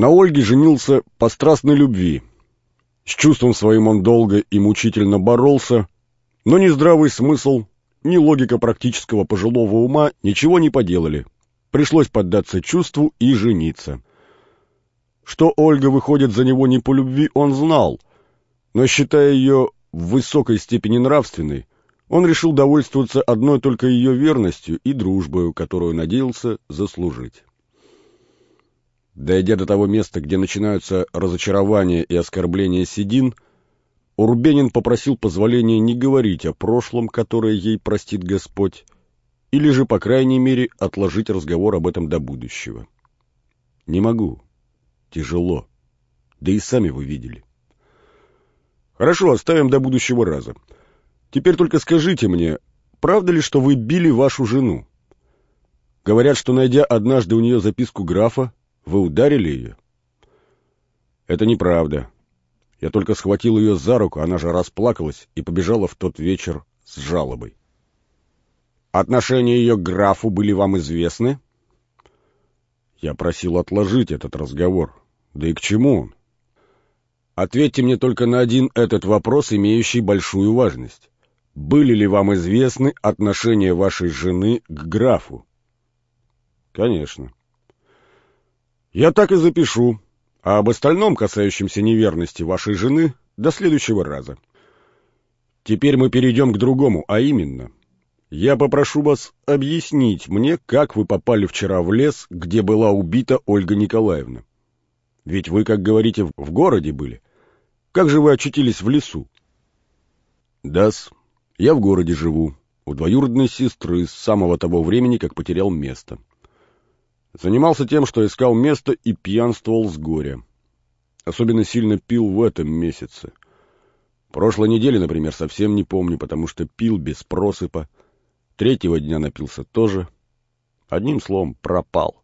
На Ольге женился по страстной любви. С чувством своим он долго и мучительно боролся, но ни здравый смысл, ни логика практического пожилого ума ничего не поделали. Пришлось поддаться чувству и жениться. Что Ольга выходит за него не по любви, он знал, но, считая ее в высокой степени нравственной, он решил довольствоваться одной только ее верностью и дружбою, которую надеялся заслужить. Дойдя до того места, где начинаются разочарования и оскорбления Сидин, Урбенин попросил позволения не говорить о прошлом, которое ей простит Господь, или же, по крайней мере, отложить разговор об этом до будущего. «Не могу. Тяжело. Да и сами вы видели». «Хорошо, оставим до будущего раза. Теперь только скажите мне, правда ли, что вы били вашу жену? Говорят, что, найдя однажды у нее записку графа, вы ударили ее?» «Это неправда. Я только схватил ее за руку, она же расплакалась и побежала в тот вечер с жалобой». «Отношения ее к графу были вам известны?» Я просил отложить этот разговор. Да и к чему он? Ответьте мне только на один этот вопрос, имеющий большую важность. Были ли вам известны отношения вашей жены к графу? Конечно. Я так и запишу, а об остальном, касающемся неверности вашей жены, до следующего раза. Теперь мы перейдем к другому, а именно, я попрошу вас объяснить мне, как вы попали вчера в лес, где была убита Ольга Николаевна. Ведь вы, как говорите, в городе были. Как же вы очутились в лесу? Дас, я в городе живу, у двоюродной сестры с самого того времени, как потерял место. Занимался тем, что искал место и пьянствовал с горя. Особенно сильно пил в этом месяце. Прошлой недели, например, совсем не помню, потому что пил без просыпа. Третьего дня напился тоже. Одним словом, пропал.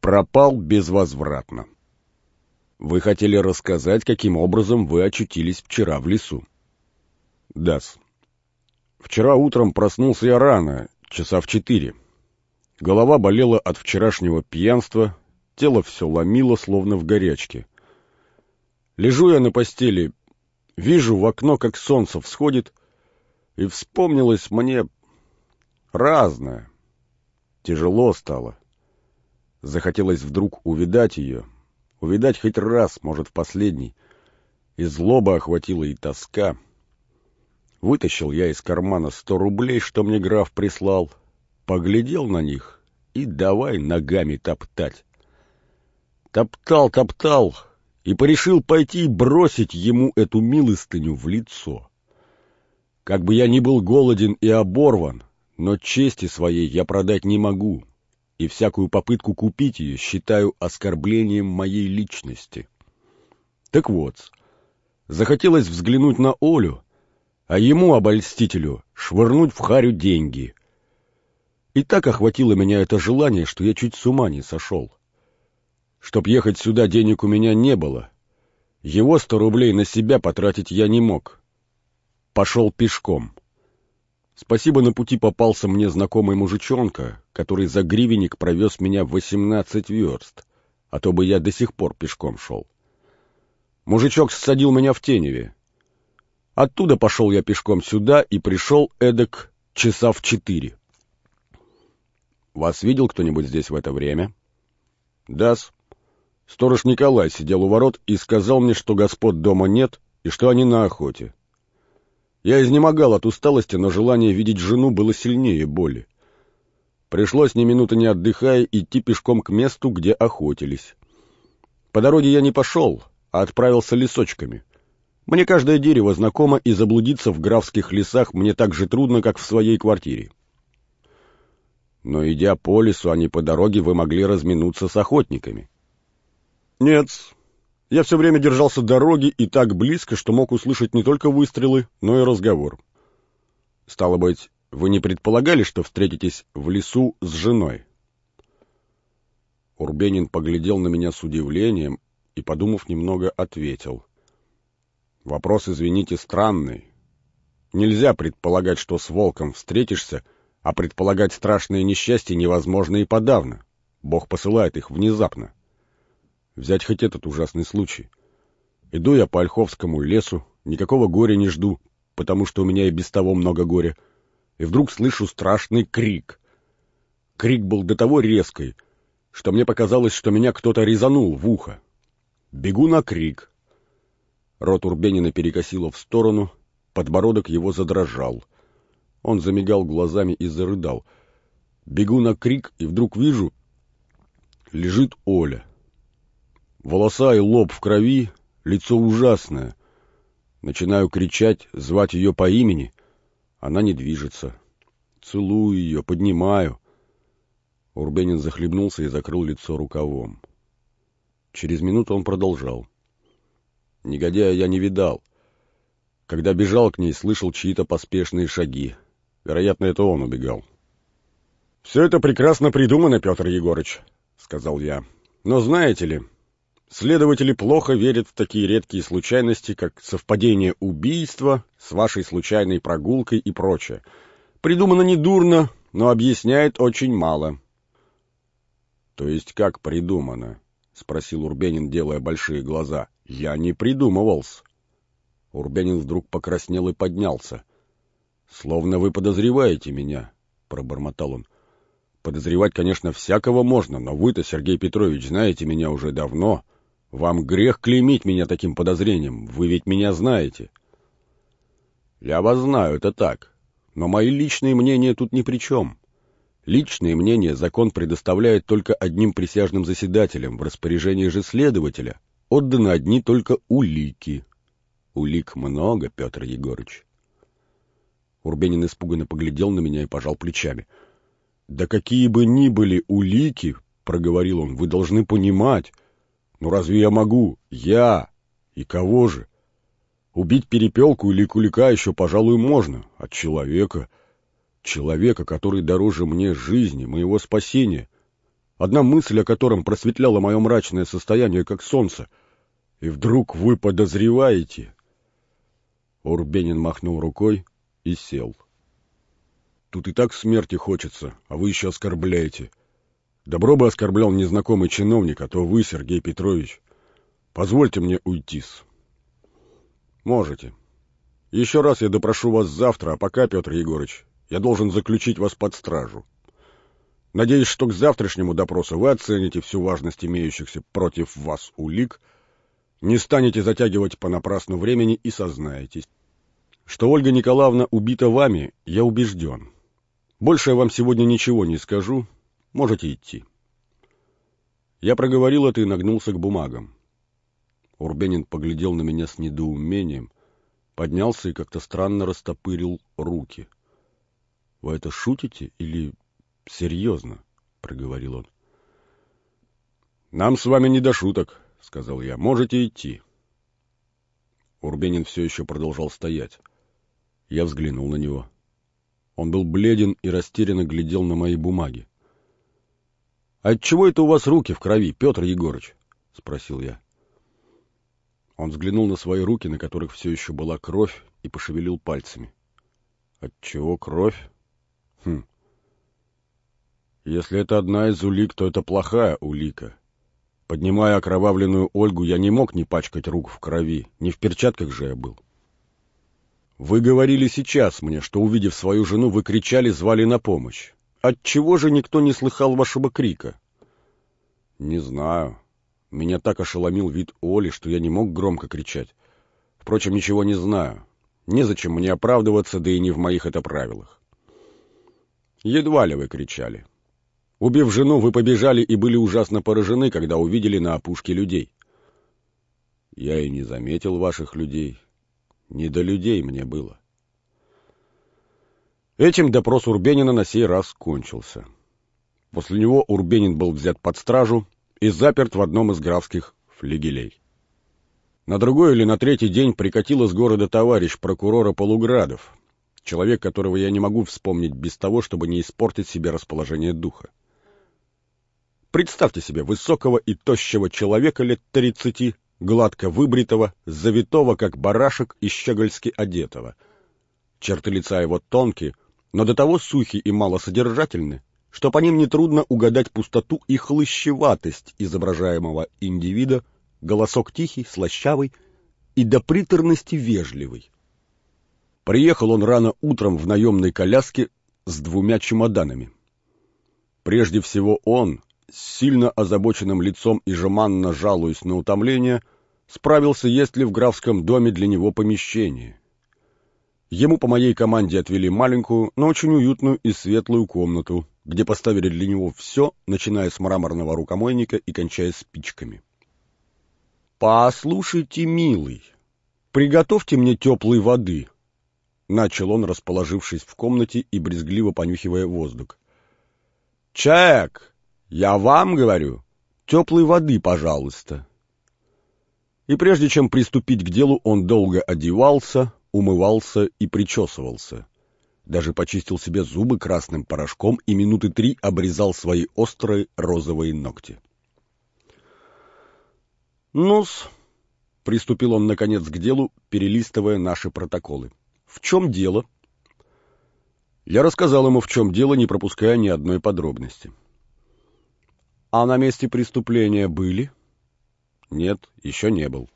Пропал безвозвратно. Вы хотели рассказать, каким образом вы очутились вчера в лесу? Дас. Вчера утром проснулся я рано, часа в четыре. Голова болела от вчерашнего пьянства, тело все ломило, словно в горячке. Лежу я на постели, вижу в окно, как солнце всходит, и вспомнилось мне разное. Тяжело стало. Захотелось вдруг увидать ее, увидать хоть раз, может, в последний. И злоба охватила, и тоска. Вытащил я из кармана сто рублей, что мне граф прислал, поглядел на них и давай ногами топтать. Топтал, топтал и порешил пойти и бросить ему эту милостыню в лицо. Как бы я ни был голоден и оборван, но чести своей я продать не могу, и всякую попытку купить ее считаю оскорблением моей личности. Так вот, захотелось взглянуть на Олю, а ему, обольстителю, швырнуть в харю деньги, и так охватило меня это желание, что я чуть с ума не сошел. Чтоб ехать сюда, денег у меня не было. Его сто рублей на себя потратить я не мог. Пошел пешком. Спасибо, на пути попался мне знакомый мужичонка, который за гривенник провез меня восемнадцать верст, а то бы я до сих пор пешком шел. Мужичок ссадил меня в Теневе. Оттуда пошел я пешком сюда и пришел эдак часа в четыре. Вас видел кто-нибудь здесь в это время? Дас. Сторож Николай сидел у ворот и сказал мне, что господ дома нет и что они на охоте. Я изнемогал от усталости, но желание видеть жену было сильнее боли. Пришлось ни минуты не отдыхая идти пешком к месту, где охотились. По дороге я не пошел, а отправился лесочками. Мне каждое дерево знакомо, и заблудиться в графских лесах мне так же трудно, как в своей квартире. Но, идя по лесу, а не по дороге, вы могли разминуться с охотниками. Нет, я все время держался дороги и так близко, что мог услышать не только выстрелы, но и разговор. Стало быть, вы не предполагали, что встретитесь в лесу с женой? Урбенин поглядел на меня с удивлением и, подумав немного, ответил. Вопрос, извините, странный. Нельзя предполагать, что с волком встретишься — а предполагать страшные несчастья невозможно и подавно. Бог посылает их внезапно. Взять хоть этот ужасный случай. Иду я по Ольховскому лесу, никакого горя не жду, потому что у меня и без того много горя. И вдруг слышу страшный крик. Крик был до того резкий, что мне показалось, что меня кто-то резанул в ухо. Бегу на крик. Рот Урбенина перекосило в сторону, подбородок его задрожал. Он замигал глазами и зарыдал. Бегу на крик, и вдруг вижу, лежит Оля. Волоса и лоб в крови, лицо ужасное. Начинаю кричать, звать ее по имени. Она не движется. Целую ее, поднимаю. Урбенин захлебнулся и закрыл лицо рукавом. Через минуту он продолжал. Негодяя я не видал. Когда бежал к ней, слышал чьи-то поспешные шаги. Вероятно, это он убегал. — Все это прекрасно придумано, Петр Егорыч, — сказал я. — Но знаете ли, следователи плохо верят в такие редкие случайности, как совпадение убийства с вашей случайной прогулкой и прочее. Придумано недурно, но объясняет очень мало. — То есть как придумано? — спросил Урбенин, делая большие глаза. — Я не придумывался. Урбенин вдруг покраснел и поднялся. «Словно вы подозреваете меня», — пробормотал он. «Подозревать, конечно, всякого можно, но вы-то, Сергей Петрович, знаете меня уже давно. Вам грех клеймить меня таким подозрением, вы ведь меня знаете». «Я вас знаю, это так. Но мои личные мнения тут ни при чем. Личные мнения закон предоставляет только одним присяжным заседателям, в распоряжении же следователя отданы одни только улики». «Улик много, Петр Егорыч». Урбенин испуганно поглядел на меня и пожал плечами. «Да какие бы ни были улики, — проговорил он, — вы должны понимать. Ну разве я могу? Я! И кого же? Убить перепелку или кулика еще, пожалуй, можно. А человека... Человека, который дороже мне жизни, моего спасения. Одна мысль о котором просветляла мое мрачное состояние, как солнце. И вдруг вы подозреваете... Урбенин махнул рукой, и сел. Тут и так смерти хочется, а вы еще оскорбляете. Добро бы оскорблял незнакомый чиновник, а то вы, Сергей Петрович. Позвольте мне уйти-с. Можете. Еще раз я допрошу вас завтра, а пока, Петр Егорыч, я должен заключить вас под стражу. Надеюсь, что к завтрашнему допросу вы оцените всю важность имеющихся против вас улик, не станете затягивать понапрасну времени и сознаетесь. Что Ольга Николаевна убита вами, я убежден. Больше я вам сегодня ничего не скажу. Можете идти. Я проговорил это и нагнулся к бумагам. Урбенин поглядел на меня с недоумением, поднялся и как-то странно растопырил руки. — Вы это шутите или серьезно? — проговорил он. — Нам с вами не до шуток, — сказал я. — Можете идти. Урбенин все еще продолжал стоять. Я взглянул на него. Он был бледен и растерянно глядел на мои бумаги. — Отчего это у вас руки в крови, Петр Егорыч? — спросил я. Он взглянул на свои руки, на которых все еще была кровь, и пошевелил пальцами. — Отчего кровь? Хм. Если это одна из улик, то это плохая улика. Поднимая окровавленную Ольгу, я не мог не пачкать рук в крови, не в перчатках же я был. Вы говорили сейчас мне, что, увидев свою жену, вы кричали, звали на помощь. Отчего же никто не слыхал вашего крика? Не знаю. Меня так ошеломил вид Оли, что я не мог громко кричать. Впрочем, ничего не знаю. Незачем мне оправдываться, да и не в моих это правилах. Едва ли вы кричали. Убив жену, вы побежали и были ужасно поражены, когда увидели на опушке людей. Я и не заметил ваших людей. Не до людей мне было. Этим допрос Урбенина на сей раз кончился. После него Урбенин был взят под стражу и заперт в одном из графских флигелей. На другой или на третий день прикатил из города товарищ прокурора Полуградов, человек, которого я не могу вспомнить без того, чтобы не испортить себе расположение духа. Представьте себе высокого и тощего человека лет тридцати, гладко выбритого, завитого, как барашек и щегольски одетого. Черты лица его тонкие, но до того сухи и малосодержательны, что по ним нетрудно угадать пустоту и хлыщеватость изображаемого индивида, голосок тихий, слащавый и до приторности вежливый. Приехал он рано утром в наемной коляске с двумя чемоданами. Прежде всего он, с сильно озабоченным лицом и жеманно жалуясь на утомление, справился, есть ли в графском доме для него помещение. Ему по моей команде отвели маленькую, но очень уютную и светлую комнату, где поставили для него все, начиная с мраморного рукомойника и кончая спичками. «Послушайте, милый, приготовьте мне теплой воды», — начал он, расположившись в комнате и брезгливо понюхивая воздух. «Чек, я вам говорю, теплой воды, пожалуйста». И прежде чем приступить к делу, он долго одевался, умывался и причесывался. Даже почистил себе зубы красным порошком и минуты три обрезал свои острые розовые ногти. «Ну-с», — приступил он, наконец, к делу, перелистывая наши протоколы. «В чем дело?» Я рассказал ему, в чем дело, не пропуская ни одной подробности. «А на месте преступления были?» «Нет, еще не был».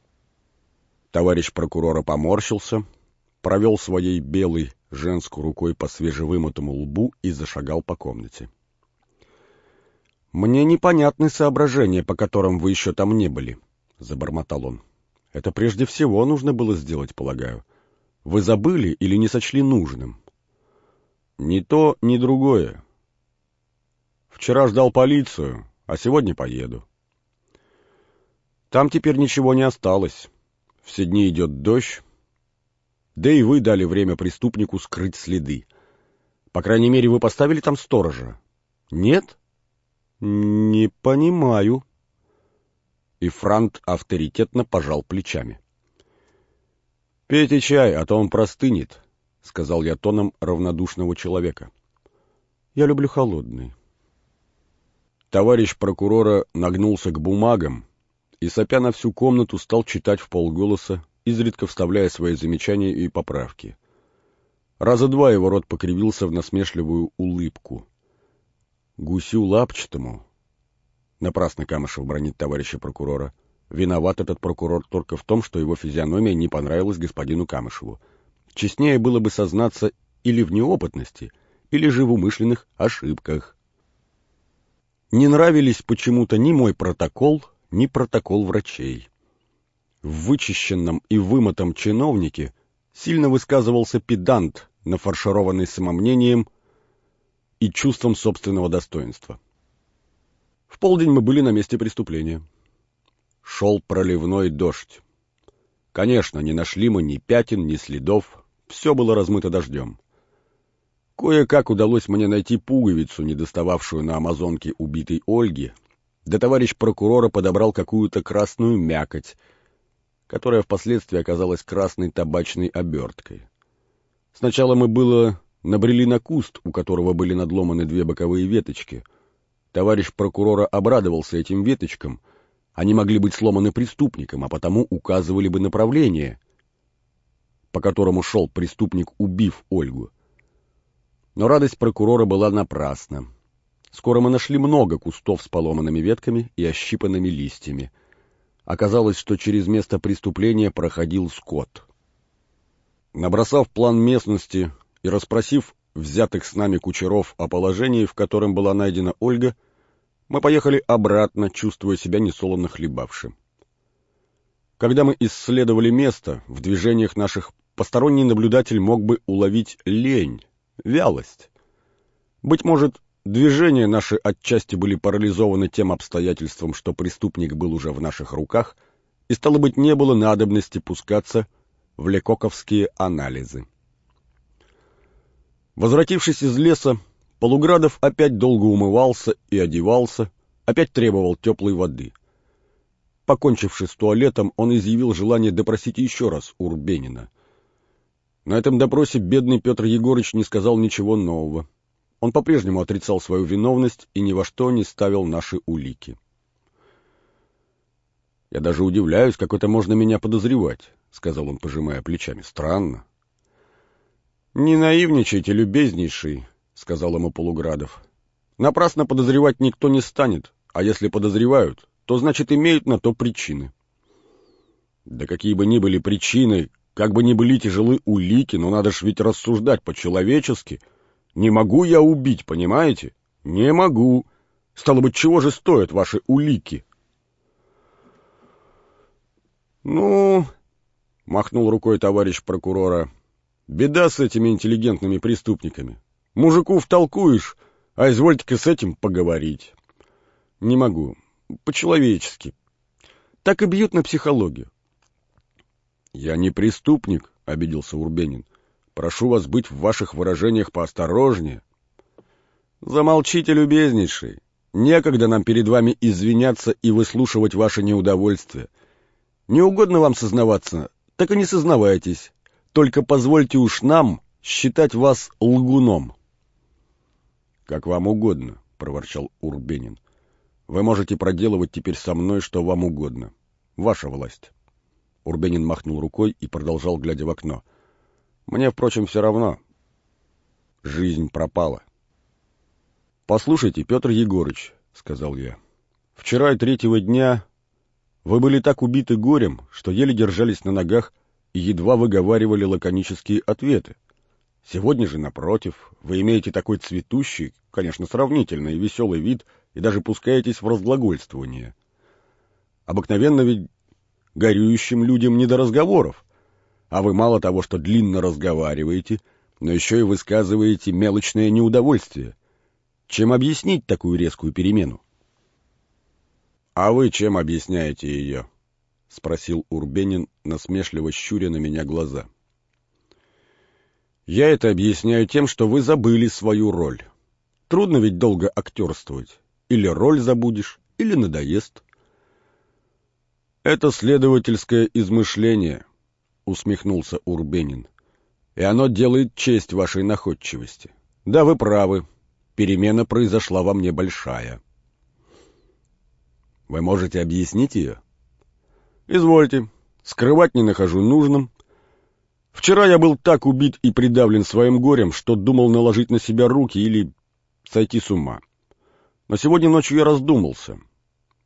Товарищ прокурора поморщился, — провел своей белой женской рукой по свежевымытому лбу и зашагал по комнате. «Мне непонятны соображения, по которым вы еще там не были», — забормотал он. «Это прежде всего нужно было сделать, полагаю. Вы забыли или не сочли нужным?» «Ни то, ни другое. Вчера ждал полицию, а сегодня поеду. Там теперь ничего не осталось. Все дни идет дождь, да и вы дали время преступнику скрыть следы. По крайней мере, вы поставили там сторожа. Нет? Не понимаю. И Франт авторитетно пожал плечами. «Пейте чай, а то он простынет», — сказал я тоном равнодушного человека. «Я люблю холодный». Товарищ прокурора нагнулся к бумагам и, сопя на всю комнату, стал читать в полголоса изредка вставляя свои замечания и поправки. Раза два его рот покривился в насмешливую улыбку. Гусю лапчатому, напрасно Камышев бронит товарища прокурора, виноват этот прокурор только в том, что его физиономия не понравилась господину Камышеву. Честнее было бы сознаться или в неопытности, или же в умышленных ошибках. Не нравились почему-то ни мой протокол, ни протокол врачей в вычищенном и вымытом чиновнике сильно высказывался педант, нафаршированный самомнением и чувством собственного достоинства. В полдень мы были на месте преступления. Шел проливной дождь. Конечно, не нашли мы ни пятен, ни следов, все было размыто дождем. Кое-как удалось мне найти пуговицу, недостававшую на амазонке убитой Ольги, да товарищ прокурора подобрал какую-то красную мякоть — которая впоследствии оказалась красной табачной оберткой. Сначала мы было набрели на куст, у которого были надломаны две боковые веточки. Товарищ прокурора обрадовался этим веточкам. Они могли быть сломаны преступником, а потому указывали бы направление, по которому шел преступник, убив Ольгу. Но радость прокурора была напрасна. Скоро мы нашли много кустов с поломанными ветками и ощипанными листьями — Оказалось, что через место преступления проходил скот. Набросав план местности и расспросив взятых с нами кучеров о положении, в котором была найдена Ольга, мы поехали обратно, чувствуя себя несолоно хлебавшим. Когда мы исследовали место, в движениях наших посторонний наблюдатель мог бы уловить лень, вялость. Быть может, Движения наши отчасти были парализованы тем обстоятельством, что преступник был уже в наших руках, и, стало быть, не было надобности пускаться в лекоковские анализы. Возвратившись из леса, Полуградов опять долго умывался и одевался, опять требовал теплой воды. Покончивши с туалетом, он изъявил желание допросить еще раз Урбенина. На этом допросе бедный Петр Егорыч не сказал ничего нового. Он по-прежнему отрицал свою виновность и ни во что не ставил наши улики. «Я даже удивляюсь, как это можно меня подозревать», — сказал он, пожимая плечами. «Странно». «Не наивничайте, любезнейший», — сказал ему Полуградов. Напрасно подозревать никто не станет, а если подозревают, то значит имеют на то причины. Да какие бы ни были причины, как бы ни были тяжелы улики, но надо ж ведь рассуждать по-человечески. Не могу я убить, понимаете? Не могу. Стало быть, чего же стоят ваши улики? Ну, махнул рукой товарищ прокурора, беда с этими интеллигентными преступниками. Мужику втолкуешь, а извольте-ка с этим поговорить. Не могу. По-человечески. Так и бьют на психологию. Я не преступник, обиделся Урбенин. Прошу вас быть в ваших выражениях поосторожнее. Замолчите, любезнейший. Некогда нам перед вами извиняться и выслушивать ваше неудовольствие. Не угодно вам сознаваться, так и не сознавайтесь. Только позвольте уж нам считать вас лгуном. Как вам угодно, проворчал Урбенин. Вы можете проделывать теперь со мной что вам угодно. Ваша власть. Урбенин махнул рукой и продолжал, глядя в окно. Мне, впрочем, все равно. Жизнь пропала. Послушайте, Петр Егорыч, сказал я. Вчера и третьего дня вы были так убиты горем, что еле держались на ногах и едва выговаривали лаконические ответы. Сегодня же, напротив, вы имеете такой цветущий, конечно, сравнительный и веселый вид, и даже пускаетесь в разглагольствование. Обыкновенно ведь горюющим людям не до разговоров, а вы мало того, что длинно разговариваете, но еще и высказываете мелочное неудовольствие. Чем объяснить такую резкую перемену? — А вы чем объясняете ее? — спросил Урбенин, насмешливо щуря на меня глаза. — Я это объясняю тем, что вы забыли свою роль. Трудно ведь долго актерствовать. Или роль забудешь, или надоест. «Это следовательское измышление», — усмехнулся Урбенин. «И оно делает честь вашей находчивости. Да, вы правы. Перемена произошла во мне большая». «Вы можете объяснить ее?» «Извольте. Скрывать не нахожу нужным. Вчера я был так убит и придавлен своим горем, что думал наложить на себя руки или сойти с ума. Но сегодня ночью я раздумался.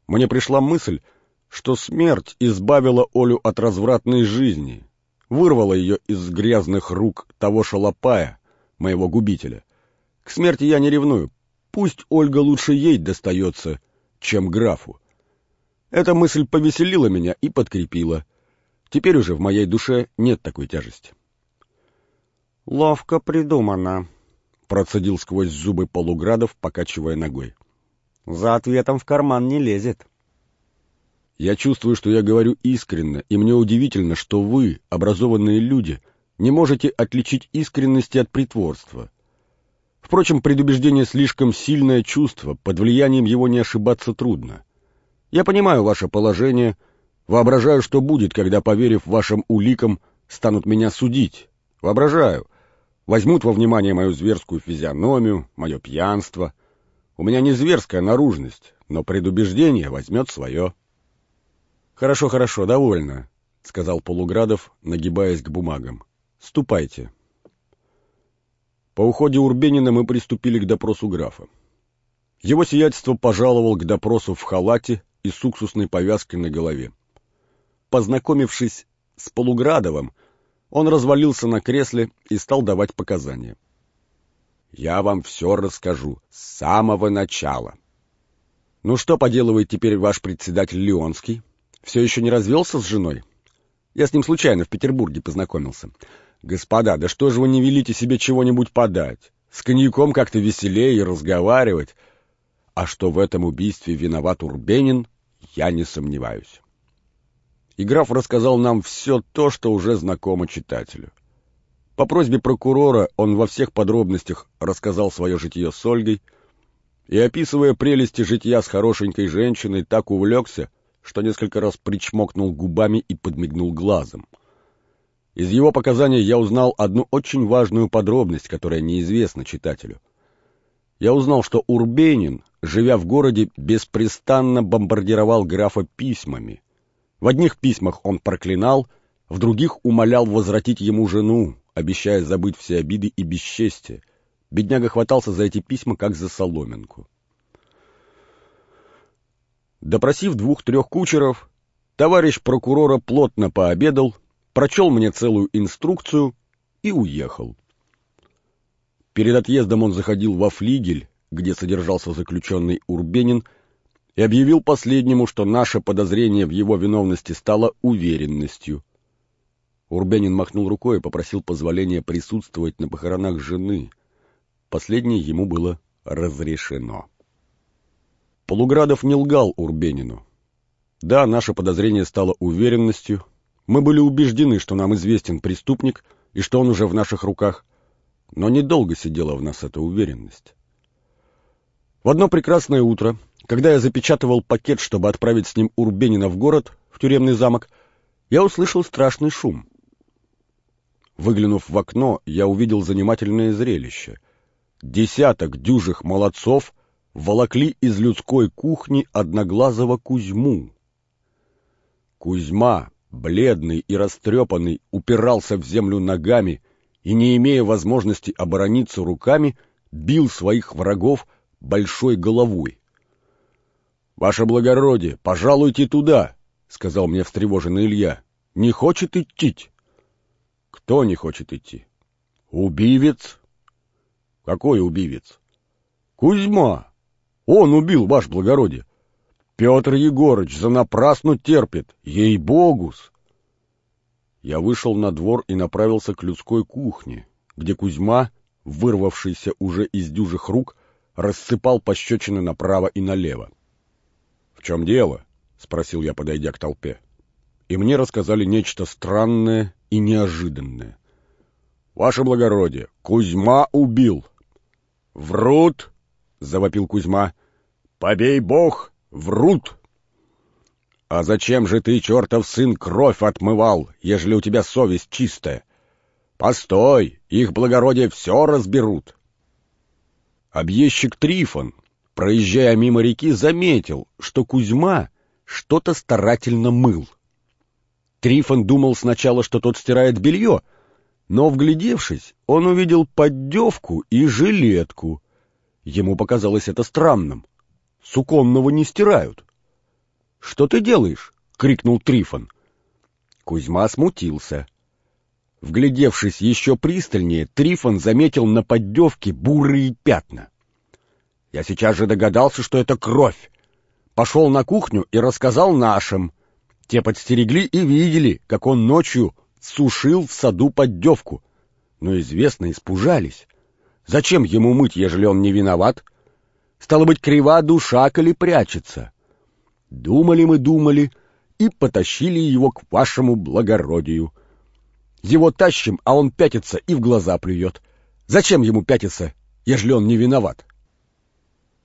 Мне пришла мысль, что смерть избавила Олю от развратной жизни, вырвала ее из грязных рук того шалопая, моего губителя. К смерти я не ревную. Пусть Ольга лучше ей достается, чем графу. Эта мысль повеселила меня и подкрепила. Теперь уже в моей душе нет такой тяжести. «Ловко придумано», — процедил сквозь зубы Полуградов, покачивая ногой. «За ответом в карман не лезет». Я чувствую, что я говорю искренне, и мне удивительно, что вы, образованные люди, не можете отличить искренности от притворства. Впрочем, предубеждение слишком сильное чувство, под влиянием его не ошибаться трудно. Я понимаю ваше положение, воображаю, что будет, когда, поверив вашим уликам, станут меня судить. Воображаю. Возьмут во внимание мою зверскую физиономию, мое пьянство. У меня не зверская наружность, но предубеждение возьмет свое. «Хорошо, хорошо, довольно», — сказал Полуградов, нагибаясь к бумагам. «Ступайте». По уходе Урбенина мы приступили к допросу графа. Его сиятельство пожаловал к допросу в халате и с уксусной повязкой на голове. Познакомившись с Полуградовым, он развалился на кресле и стал давать показания. «Я вам все расскажу с самого начала». «Ну что поделывает теперь ваш председатель Леонский?» Все еще не развелся с женой? Я с ним случайно в Петербурге познакомился. Господа, да что же вы не велите себе чего-нибудь подать? С коньяком как-то веселее разговаривать. А что в этом убийстве виноват Урбенин, я не сомневаюсь. И граф рассказал нам все то, что уже знакомо читателю. По просьбе прокурора он во всех подробностях рассказал свое житье с Ольгой, и, описывая прелести житья с хорошенькой женщиной, так увлекся, что несколько раз причмокнул губами и подмигнул глазом. Из его показаний я узнал одну очень важную подробность, которая неизвестна читателю. Я узнал, что Урбенин, живя в городе, беспрестанно бомбардировал графа письмами. В одних письмах он проклинал, в других умолял возвратить ему жену, обещая забыть все обиды и бесчестие. Бедняга хватался за эти письма, как за соломинку. Допросив двух-трех кучеров, товарищ прокурора плотно пообедал, прочел мне целую инструкцию и уехал. Перед отъездом он заходил во флигель, где содержался заключенный Урбенин, и объявил последнему, что наше подозрение в его виновности стало уверенностью. Урбенин махнул рукой и попросил позволения присутствовать на похоронах жены. Последнее ему было разрешено. Полуградов не лгал Урбенину. Да, наше подозрение стало уверенностью. Мы были убеждены, что нам известен преступник и что он уже в наших руках. Но недолго сидела в нас эта уверенность. В одно прекрасное утро, когда я запечатывал пакет, чтобы отправить с ним Урбенина в город, в тюремный замок, я услышал страшный шум. Выглянув в окно, я увидел занимательное зрелище. Десяток дюжих молодцов — волокли из людской кухни одноглазого Кузьму. Кузьма, бледный и растрепанный, упирался в землю ногами и, не имея возможности оборониться руками, бил своих врагов большой головой. — Ваше благородие, пожалуйте туда, — сказал мне встревоженный Илья. — Не хочет идти? — Кто не хочет идти? — Убивец. — Какой убивец? — Кузьма. Он убил, ваш благородие. Петр Егорыч занапрасну терпит, ей-богус. Я вышел на двор и направился к людской кухне, где Кузьма, вырвавшийся уже из дюжих рук, рассыпал пощечины направо и налево. — В чем дело? — спросил я, подойдя к толпе. И мне рассказали нечто странное и неожиданное. — Ваше благородие, Кузьма убил. — Врут! — завопил Кузьма. «Побей бог! Врут!» «А зачем же ты, чертов сын, кровь отмывал, ежели у тебя совесть чистая? Постой, их благородие все разберут!» Объездчик Трифон, проезжая мимо реки, заметил, что Кузьма что-то старательно мыл. Трифон думал сначала, что тот стирает белье, но, вглядевшись, он увидел поддевку и жилетку — Ему показалось это странным. Суконного не стирают. — Что ты делаешь? — крикнул Трифон. Кузьма смутился. Вглядевшись еще пристальнее, Трифон заметил на поддевке бурые пятна. Я сейчас же догадался, что это кровь. Пошел на кухню и рассказал нашим. Те подстерегли и видели, как он ночью сушил в саду поддевку. Но, известно, испужались. Зачем ему мыть, ежели он не виноват? Стало быть, крива душа, коли прячется. Думали мы, думали, и потащили его к вашему благородию. Его тащим, а он пятится и в глаза плюет. Зачем ему пятиться, ежели он не виноват?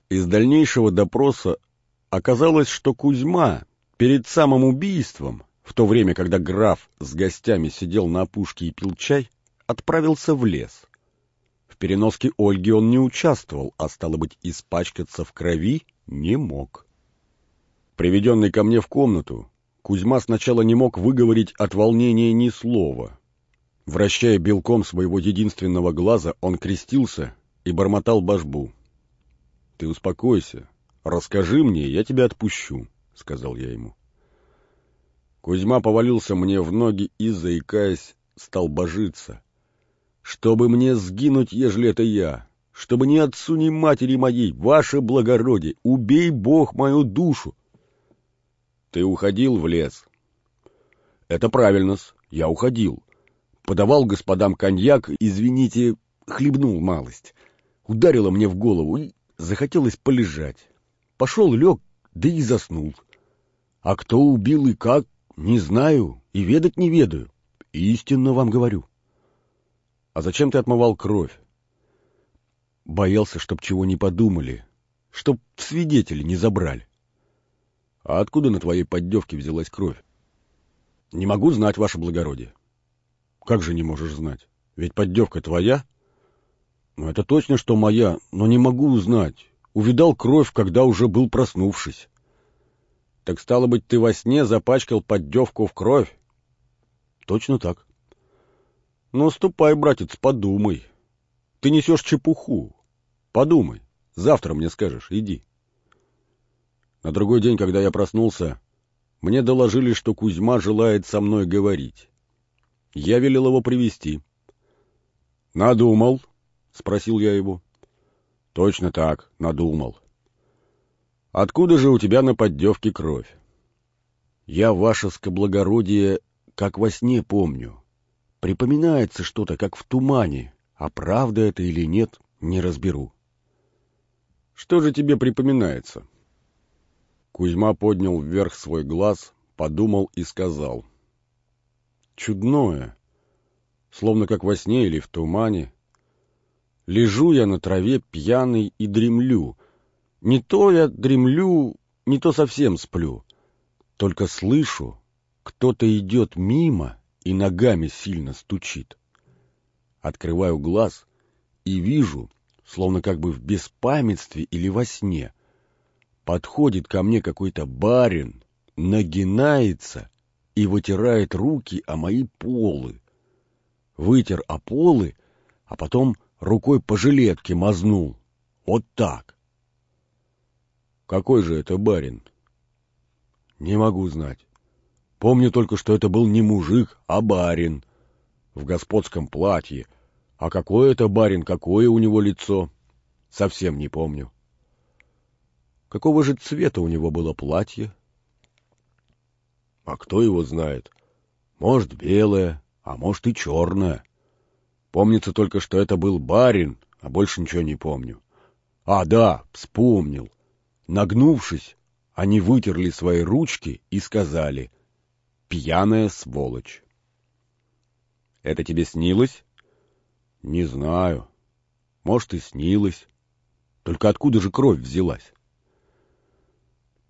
Из дальнейшего допроса оказалось, что Кузьма перед самым убийством, в то время, когда граф с гостями сидел на опушке и пил чай, отправился в лес переноске Ольги он не участвовал, а, стало быть, испачкаться в крови не мог. Приведенный ко мне в комнату, Кузьма сначала не мог выговорить от волнения ни слова. Вращая белком своего единственного глаза, он крестился и бормотал башбу. — Ты успокойся, расскажи мне, я тебя отпущу, — сказал я ему. Кузьма повалился мне в ноги и, заикаясь, стал божиться — чтобы мне сгинуть, ежели это я, чтобы ни отцу, ни матери моей, ваше благородие, убей Бог мою душу. Ты уходил в лес. Это правильно-с, я уходил. Подавал господам коньяк, извините, хлебнул малость. Ударило мне в голову и захотелось полежать. Пошел, лег, да и заснул. А кто убил и как, не знаю и ведать не ведаю. Истинно вам говорю. А зачем ты отмывал кровь? Боялся, чтоб чего не подумали, чтоб свидетели не забрали. А откуда на твоей поддевке взялась кровь? Не могу знать, ваше благородие. Как же не можешь знать? Ведь поддевка твоя? Ну, это точно, что моя, но не могу узнать. Увидал кровь, когда уже был проснувшись. Так стало быть, ты во сне запачкал поддевку в кровь? Точно так. Ну, ступай, братец, подумай. Ты несешь чепуху. Подумай. Завтра мне скажешь. Иди. На другой день, когда я проснулся, мне доложили, что Кузьма желает со мной говорить. Я велел его привести. «Надумал?» — спросил я его. «Точно так, надумал. Откуда же у тебя на поддевке кровь?» «Я, ваше скоблагородие, как во сне помню. Припоминается что-то, как в тумане, а правда это или нет, не разберу». «Что же тебе припоминается?» Кузьма поднял вверх свой глаз, подумал и сказал. «Чудное, словно как во сне или в тумане. Лежу я на траве пьяный и дремлю. Не то я дремлю, не то совсем сплю. Только слышу, кто-то идет мимо и ногами сильно стучит. Открываю глаз и вижу, словно как бы в беспамятстве или во сне. Подходит ко мне какой-то барин, нагинается и вытирает руки о мои полы. Вытер о полы, а потом рукой по жилетке мазнул. Вот так. Какой же это барин? Не могу знать. Помню только, что это был не мужик, а барин. В господском платье. А какой это барин, какое у него лицо? Совсем не помню. Какого же цвета у него было платье? А кто его знает? Может, белое, а может и черное. Помнится только, что это был барин, а больше ничего не помню. А, да, вспомнил. Нагнувшись, они вытерли свои ручки и сказали «Пьяная сволочь». «Это тебе снилось?» «Не знаю. Может, и снилось. Только откуда же кровь взялась?»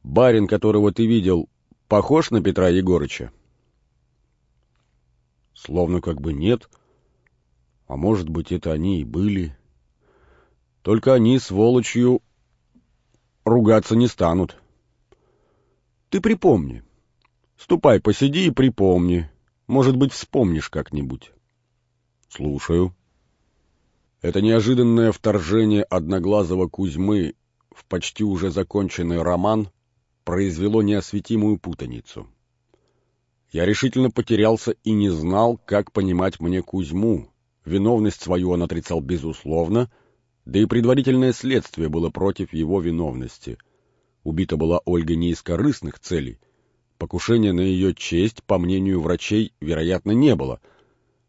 «Барин, которого ты видел, похож на Петра Егорыча?» «Словно как бы нет. А может быть, это они и были. Только они, сволочью, ругаться не станут». Ты припомни. Ступай, посиди и припомни. Может быть, вспомнишь как-нибудь. Слушаю. Это неожиданное вторжение одноглазого Кузьмы в почти уже законченный роман произвело неосветимую путаницу. Я решительно потерялся и не знал, как понимать мне Кузьму. Виновность свою он отрицал безусловно, да и предварительное следствие было против его виновности — Убита была Ольга не из корыстных целей. Покушения на ее честь, по мнению врачей, вероятно, не было.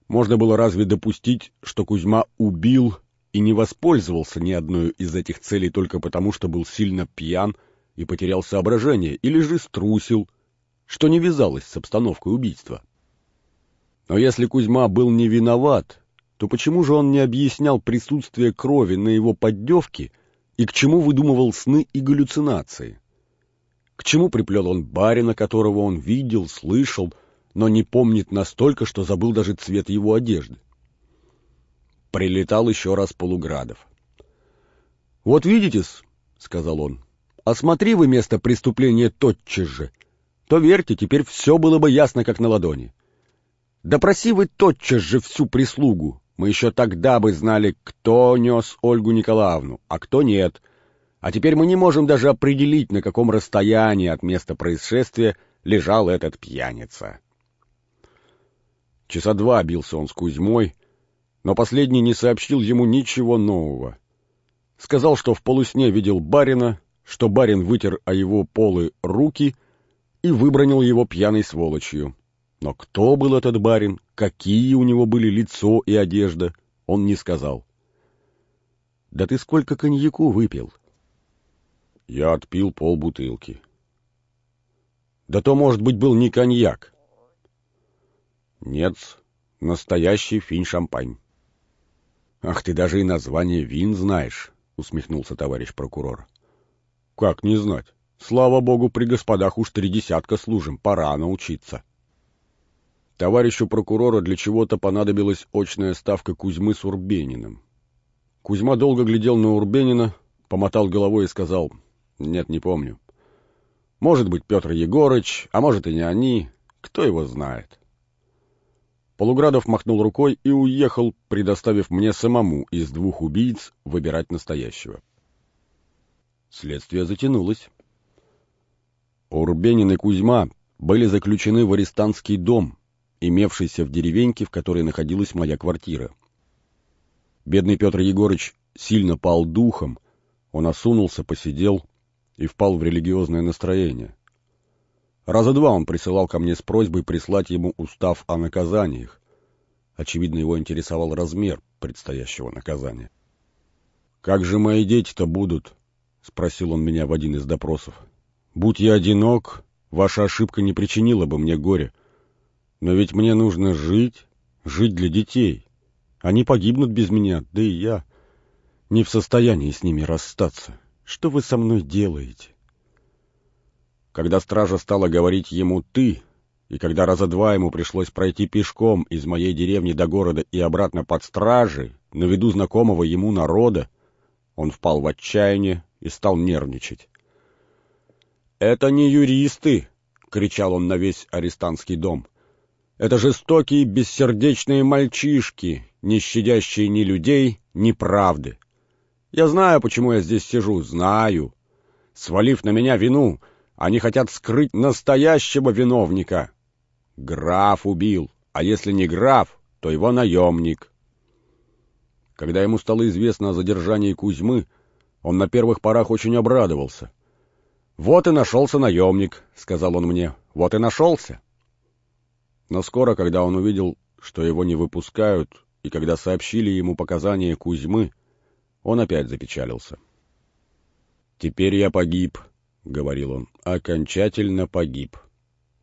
Можно было разве допустить, что Кузьма убил и не воспользовался ни одной из этих целей только потому, что был сильно пьян и потерял соображение, или же струсил, что не вязалось с обстановкой убийства. Но если Кузьма был не виноват, то почему же он не объяснял присутствие крови на его поддевке – и к чему выдумывал сны и галлюцинации? К чему приплел он барина, которого он видел, слышал, но не помнит настолько, что забыл даже цвет его одежды? Прилетал еще раз Полуградов. «Вот видите-с», — сказал он, — «осмотри вы место преступления тотчас же, то, верьте, теперь все было бы ясно, как на ладони. Допроси вы тотчас же всю прислугу, мы еще тогда бы знали, кто нес Ольгу Николаевну, а кто нет. А теперь мы не можем даже определить, на каком расстоянии от места происшествия лежал этот пьяница. Часа два бился он с Кузьмой, но последний не сообщил ему ничего нового. Сказал, что в полусне видел барина, что барин вытер о его полы руки и выбронил его пьяной сволочью. Но кто был этот барин, какие у него были лицо и одежда, он не сказал. — Да ты сколько коньяку выпил? — Я отпил полбутылки. — Да то, может быть, был не коньяк. — Нет, настоящий фин-шампань. — Ах, ты даже и название вин знаешь, — усмехнулся товарищ прокурор. — Как не знать? Слава богу, при господах уж три десятка служим, пора научиться. — Товарищу прокурора для чего-то понадобилась очная ставка Кузьмы с Урбениным. Кузьма долго глядел на Урбенина, помотал головой и сказал, «Нет, не помню. Может быть, Петр Егорыч, а может и не они, кто его знает». Полуградов махнул рукой и уехал, предоставив мне самому из двух убийц выбирать настоящего. Следствие затянулось. Урбенин и Кузьма были заключены в арестантский дом, имевшийся в деревеньке, в которой находилась моя квартира. Бедный Петр Егорыч сильно пал духом, он осунулся, посидел и впал в религиозное настроение. Раза два он присылал ко мне с просьбой прислать ему устав о наказаниях. Очевидно, его интересовал размер предстоящего наказания. «Как же мои дети-то будут?» — спросил он меня в один из допросов. «Будь я одинок, ваша ошибка не причинила бы мне горя. Но ведь мне нужно жить, жить для детей. Они погибнут без меня, да и я не в состоянии с ними расстаться. Что вы со мной делаете?» Когда стража стала говорить ему «ты», и когда раза два ему пришлось пройти пешком из моей деревни до города и обратно под стражей, на виду знакомого ему народа, он впал в отчаяние и стал нервничать. «Это не юристы!» — кричал он на весь арестантский дом. «Это жестокие, бессердечные мальчишки, не щадящие ни людей, ни правды. Я знаю, почему я здесь сижу, знаю. Свалив на меня вину, — они хотят скрыть настоящего виновника. Граф убил, а если не граф, то его наемник. Когда ему стало известно о задержании Кузьмы, он на первых порах очень обрадовался. «Вот и нашелся наемник», — сказал он мне, — «вот и нашелся». Но скоро, когда он увидел, что его не выпускают, и когда сообщили ему показания Кузьмы, он опять запечалился. «Теперь я погиб», — говорил он, — окончательно погиб.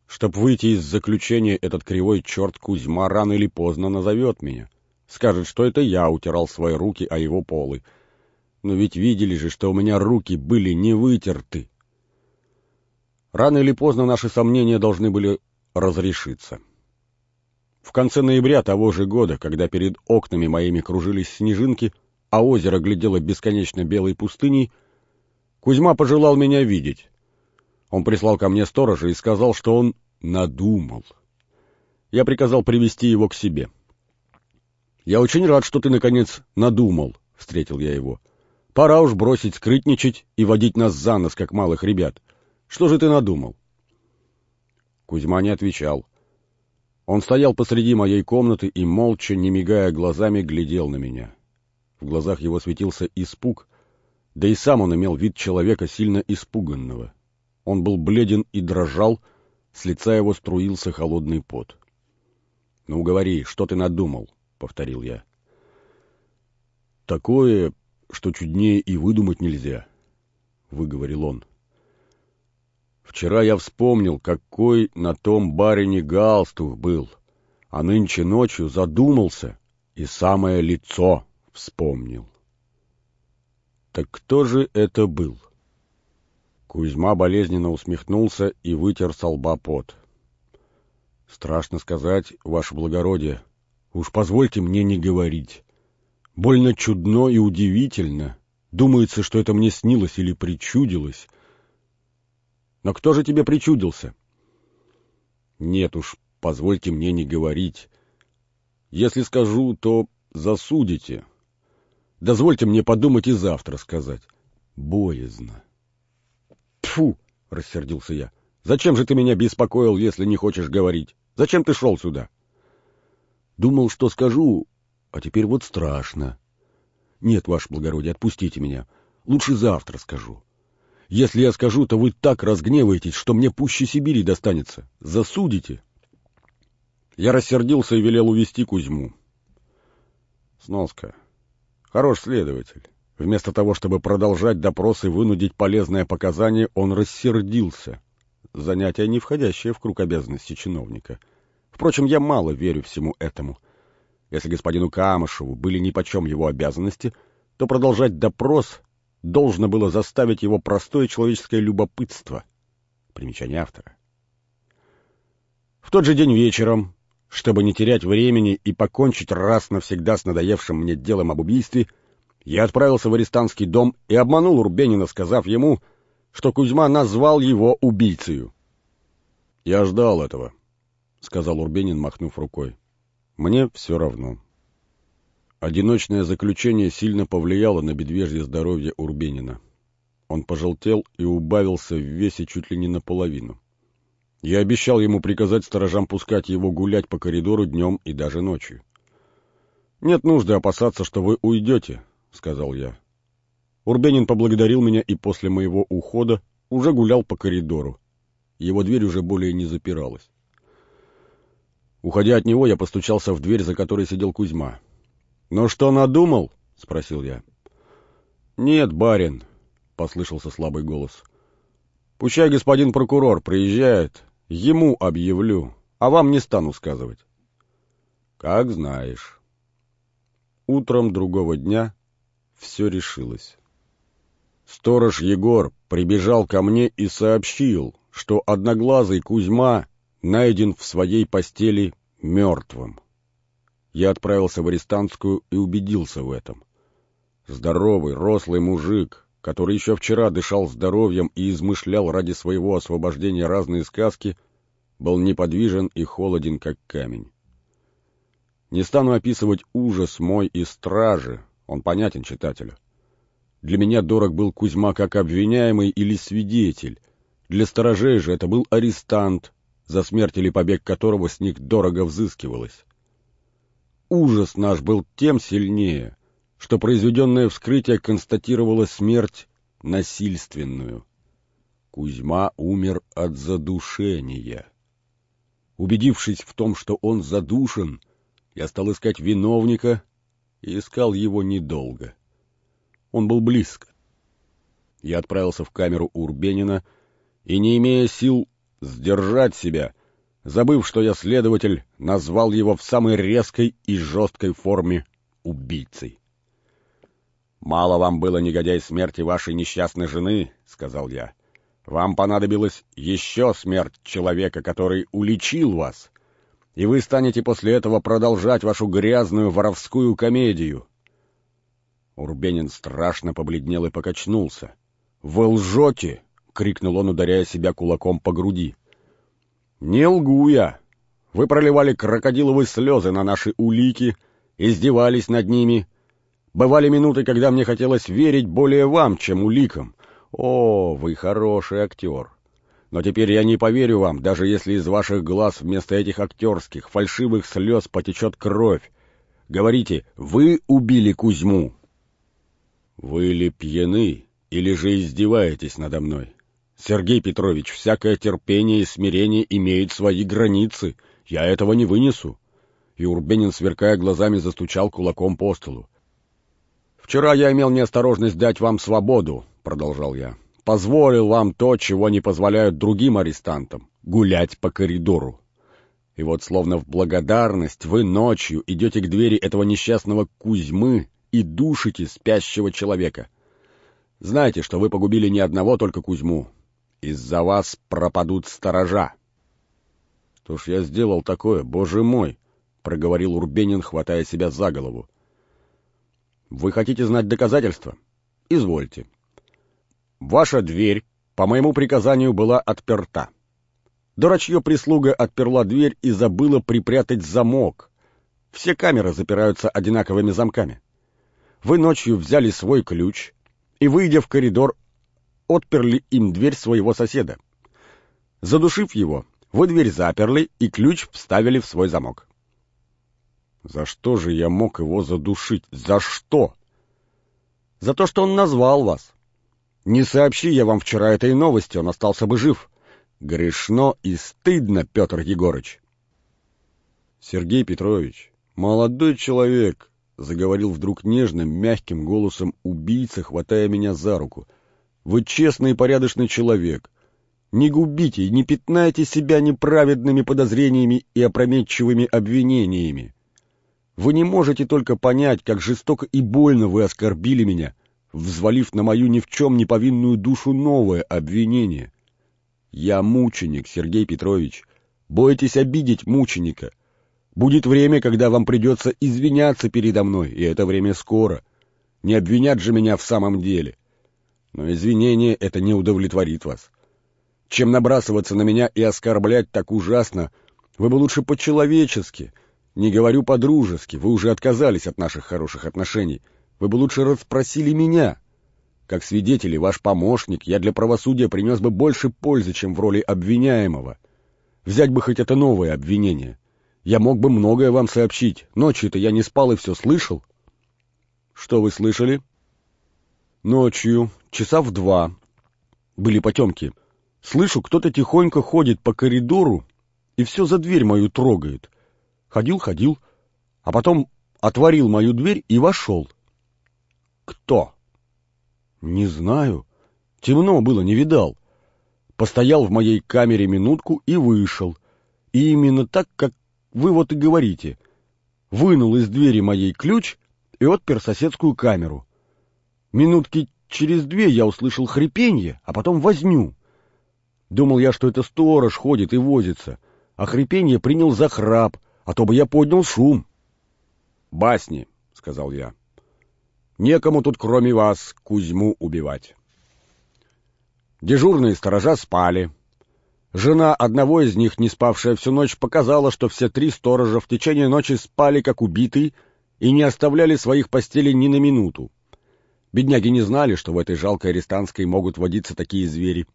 Чтоб выйти из заключения, этот кривой черт Кузьма рано или поздно назовет меня. Скажет, что это я утирал свои руки о его полы. Но ведь видели же, что у меня руки были не вытерты. Рано или поздно наши сомнения должны были разрешиться. В конце ноября того же года, когда перед окнами моими кружились снежинки, а озеро глядело бесконечно белой пустыней, Кузьма пожелал меня видеть. Он прислал ко мне сторожа и сказал, что он надумал. Я приказал привести его к себе. «Я очень рад, что ты, наконец, надумал», — встретил я его. «Пора уж бросить скрытничать и водить нас за нос, как малых ребят. Что же ты надумал?» Кузьма не отвечал. Он стоял посреди моей комнаты и, молча, не мигая глазами, глядел на меня. В глазах его светился испуг, да и сам он имел вид человека сильно испуганного. Он был бледен и дрожал, с лица его струился холодный пот. — Ну, говори, что ты надумал? — повторил я. — Такое, что чуднее и выдумать нельзя, — выговорил он. Вчера я вспомнил, какой на том барине галстук был, а нынче ночью задумался и самое лицо вспомнил. Так кто же это был? Кузьма болезненно усмехнулся и вытер со лба пот. Страшно сказать, ваше благородие. Уж позвольте мне не говорить. Больно чудно и удивительно. Думается, что это мне снилось или причудилось. Но кто же тебе причудился? Нет уж, позвольте мне не говорить. Если скажу, то засудите. Дозвольте мне подумать и завтра сказать. Боязно. Тфу, рассердился я. Зачем же ты меня беспокоил, если не хочешь говорить? Зачем ты шел сюда? Думал, что скажу, а теперь вот страшно. Нет, ваше благородие, отпустите меня. Лучше завтра скажу. Если я скажу, то вы так разгневаетесь, что мне пуще Сибири достанется. Засудите. Я рассердился и велел увести Кузьму. Сноска. Хорош следователь. Вместо того, чтобы продолжать допрос и вынудить полезное показание, он рассердился. Занятие, не входящее в круг обязанностей чиновника. Впрочем, я мало верю всему этому. Если господину Камышеву были нипочем его обязанности, то продолжать допрос должно было заставить его простое человеческое любопытство. Примечание автора. В тот же день вечером чтобы не терять времени и покончить раз навсегда с надоевшим мне делом об убийстве, я отправился в арестантский дом и обманул Урбенина, сказав ему, что Кузьма назвал его убийцею. «Я ждал этого», — сказал Урбенин, махнув рукой. Мне все равно. Одиночное заключение сильно повлияло на медвежье здоровье Урбенина. Он пожелтел и убавился в весе чуть ли не наполовину. Я обещал ему приказать сторожам пускать его гулять по коридору днем и даже ночью. «Нет нужды опасаться, что вы уйдете», — сказал я. Урбенин поблагодарил меня и после моего ухода уже гулял по коридору. Его дверь уже более не запиралась. Уходя от него, я постучался в дверь, за которой сидел Кузьма. «Ну что надумал?» — спросил я. «Нет, барин», — послышался слабый голос. «Пущай господин прокурор приезжает, ему объявлю, а вам не стану сказывать». «Как знаешь». Утром другого дня все решилось. Сторож Егор прибежал ко мне и сообщил, что одноглазый Кузьма найден в своей постели мертвым. Я отправился в арестантскую и убедился в этом. Здоровый, рослый мужик, который еще вчера дышал здоровьем и измышлял ради своего освобождения разные сказки, был неподвижен и холоден, как камень. Не стану описывать ужас мой и стражи, он понятен читателю. Для меня дорог был Кузьма как обвиняемый или свидетель, для сторожей же это был арестант, за смерть или побег которого с них дорого взыскивалось ужас наш был тем сильнее, что произведенное вскрытие констатировало смерть насильственную. Кузьма умер от задушения. Убедившись в том, что он задушен, я стал искать виновника и искал его недолго. Он был близко. Я отправился в камеру Урбенина и, не имея сил сдержать себя, забыв, что я следователь, назвал его в самой резкой и жесткой форме убийцей. «Мало вам было, негодяй, смерти вашей несчастной жены», — сказал я. «Вам понадобилась еще смерть человека, который уличил вас, и вы станете после этого продолжать вашу грязную воровскую комедию». Урбенин страшно побледнел и покачнулся. «Вы лжете!» — крикнул он, ударяя себя кулаком по груди. «Не лгу я. Вы проливали крокодиловые слезы на наши улики, издевались над ними. Бывали минуты, когда мне хотелось верить более вам, чем уликам. О, вы хороший актер. Но теперь я не поверю вам, даже если из ваших глаз вместо этих актерских, фальшивых слез потечет кровь. Говорите, вы убили Кузьму. Вы ли пьяны, или же издеваетесь надо мной? Сергей Петрович, всякое терпение и смирение имеют свои границы. Я этого не вынесу. И Урбенин, сверкая глазами, застучал кулаком по столу. «Вчера я имел неосторожность дать вам свободу», — продолжал я. «Позволил вам то, чего не позволяют другим арестантам — гулять по коридору. И вот, словно в благодарность, вы ночью идете к двери этого несчастного Кузьмы и душите спящего человека. Знаете, что вы погубили не одного только Кузьму, из-за вас пропадут сторожа. — Что ж я сделал такое, боже мой? — проговорил Урбенин, хватая себя за голову. — Вы хотите знать доказательства? Извольте. Ваша дверь, по моему приказанию, была отперта. Дурачье прислуга отперла дверь и забыла припрятать замок. Все камеры запираются одинаковыми замками. Вы ночью взяли свой ключ и, выйдя в коридор, отперли им дверь своего соседа. Задушив его, вы дверь заперли и ключ вставили в свой замок. За что же я мог его задушить? За что? За то, что он назвал вас. Не сообщи я вам вчера этой новости, он остался бы жив. Грешно и стыдно, Петр Егорыч. Сергей Петрович, молодой человек, заговорил вдруг нежным, мягким голосом убийца, хватая меня за руку — вы честный и порядочный человек. Не губите и не пятнайте себя неправедными подозрениями и опрометчивыми обвинениями. Вы не можете только понять, как жестоко и больно вы оскорбили меня, взвалив на мою ни в чем не повинную душу новое обвинение. Я мученик, Сергей Петрович. Бойтесь обидеть мученика. Будет время, когда вам придется извиняться передо мной, и это время скоро. Не обвинят же меня в самом деле. Но извинение это не удовлетворит вас. Чем набрасываться на меня и оскорблять так ужасно, вы бы лучше по-человечески, Не говорю по-дружески, вы уже отказались от наших хороших отношений. Вы бы лучше расспросили меня. Как свидетели, ваш помощник, я для правосудия принес бы больше пользы, чем в роли обвиняемого. Взять бы хоть это новое обвинение. Я мог бы многое вам сообщить. Ночью-то я не спал и все слышал. Что вы слышали? Ночью, часа в два. Были потемки. Слышу, кто-то тихонько ходит по коридору и все за дверь мою трогает. Ходил, ходил, а потом отворил мою дверь и вошел. Кто? Не знаю. Темно было, не видал. Постоял в моей камере минутку и вышел. И именно так, как вы вот и говорите. Вынул из двери моей ключ и отпер соседскую камеру. Минутки через две я услышал хрипенье, а потом возню. Думал я, что это сторож ходит и возится, а хрипенье принял за храп — а то бы я поднял шум. — Басни, — сказал я. — Некому тут, кроме вас, Кузьму убивать. Дежурные сторожа спали. Жена одного из них, не спавшая всю ночь, показала, что все три сторожа в течение ночи спали, как убитые, и не оставляли своих постелей ни на минуту. Бедняги не знали, что в этой жалкой арестантской могут водиться такие звери.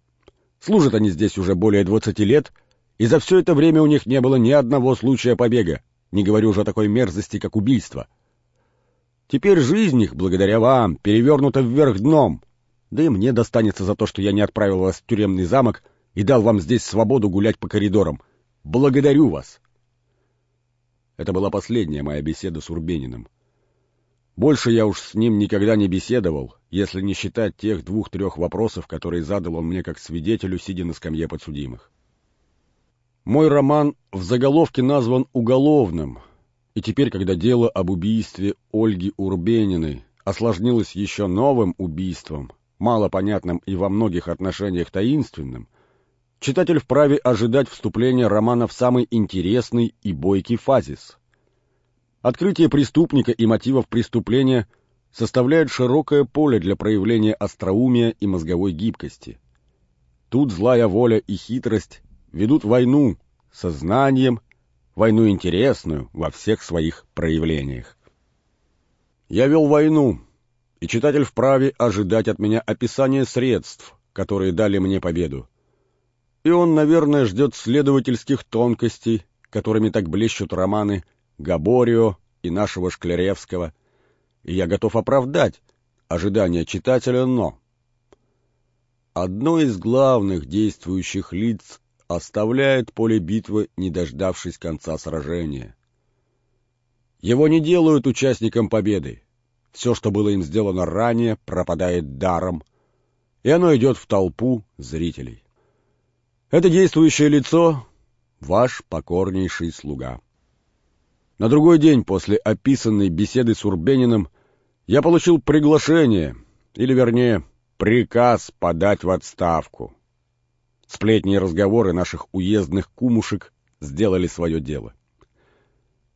Служат они здесь уже более двадцати лет — и за все это время у них не было ни одного случая побега, не говорю уже о такой мерзости, как убийство. Теперь жизнь их, благодаря вам, перевернута вверх дном, да и мне достанется за то, что я не отправил вас в тюремный замок и дал вам здесь свободу гулять по коридорам. Благодарю вас!» Это была последняя моя беседа с Урбениным. Больше я уж с ним никогда не беседовал, если не считать тех двух-трех вопросов, которые задал он мне как свидетелю, сидя на скамье подсудимых. Мой роман в заголовке назван «Уголовным», и теперь, когда дело об убийстве Ольги Урбениной осложнилось еще новым убийством, малопонятным и во многих отношениях таинственным, читатель вправе ожидать вступления романа в самый интересный и бойкий фазис. Открытие преступника и мотивов преступления составляет широкое поле для проявления остроумия и мозговой гибкости. Тут злая воля и хитрость ведут войну со знанием, войну интересную во всех своих проявлениях. Я вел войну, и читатель вправе ожидать от меня описания средств, которые дали мне победу. И он, наверное, ждет следовательских тонкостей, которыми так блещут романы Габорио и нашего Шкляревского, и я готов оправдать ожидания читателя, но... Одно из главных действующих лиц оставляет поле битвы, не дождавшись конца сражения. Его не делают участником победы. Все, что было им сделано ранее, пропадает даром, и оно идет в толпу зрителей. Это действующее лицо — ваш покорнейший слуга. На другой день после описанной беседы с Урбениным я получил приглашение, или, вернее, приказ подать в отставку. Сплетни и разговоры наших уездных кумушек сделали свое дело.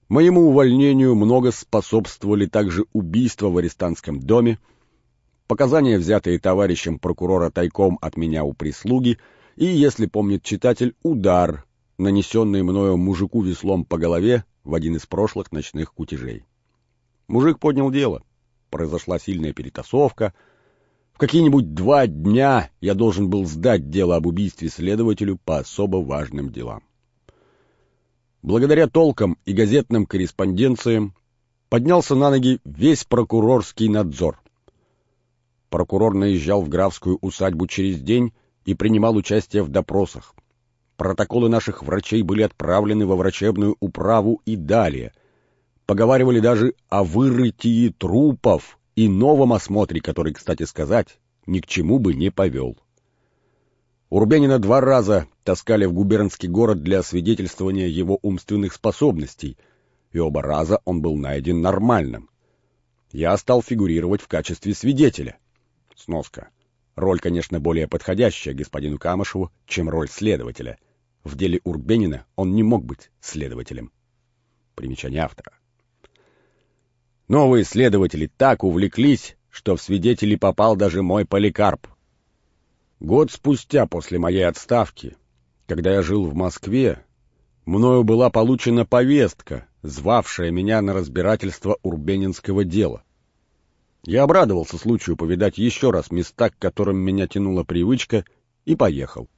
Моему увольнению много способствовали также убийства в арестантском доме, показания, взятые товарищем прокурора тайком от меня у прислуги, и, если помнит читатель, удар, нанесенный мною мужику веслом по голове в один из прошлых ночных кутежей. Мужик поднял дело. Произошла сильная перетасовка — какие-нибудь два дня я должен был сдать дело об убийстве следователю по особо важным делам. Благодаря толкам и газетным корреспонденциям поднялся на ноги весь прокурорский надзор. Прокурор наезжал в графскую усадьбу через день и принимал участие в допросах. Протоколы наших врачей были отправлены во врачебную управу и далее. Поговаривали даже о вырытии трупов и новом осмотре, который, кстати сказать, ни к чему бы не повел. Урбенина два раза таскали в губернский город для свидетельствования его умственных способностей, и оба раза он был найден нормальным. Я стал фигурировать в качестве свидетеля. Сноска. Роль, конечно, более подходящая господину Камышеву, чем роль следователя. В деле Урбенина он не мог быть следователем. Примечание автора. Новые следователи так увлеклись, что в свидетели попал даже мой поликарп. Год спустя после моей отставки, когда я жил в Москве, мною была получена повестка, звавшая меня на разбирательство урбенинского дела. Я обрадовался случаю повидать еще раз места, к которым меня тянула привычка, и поехал.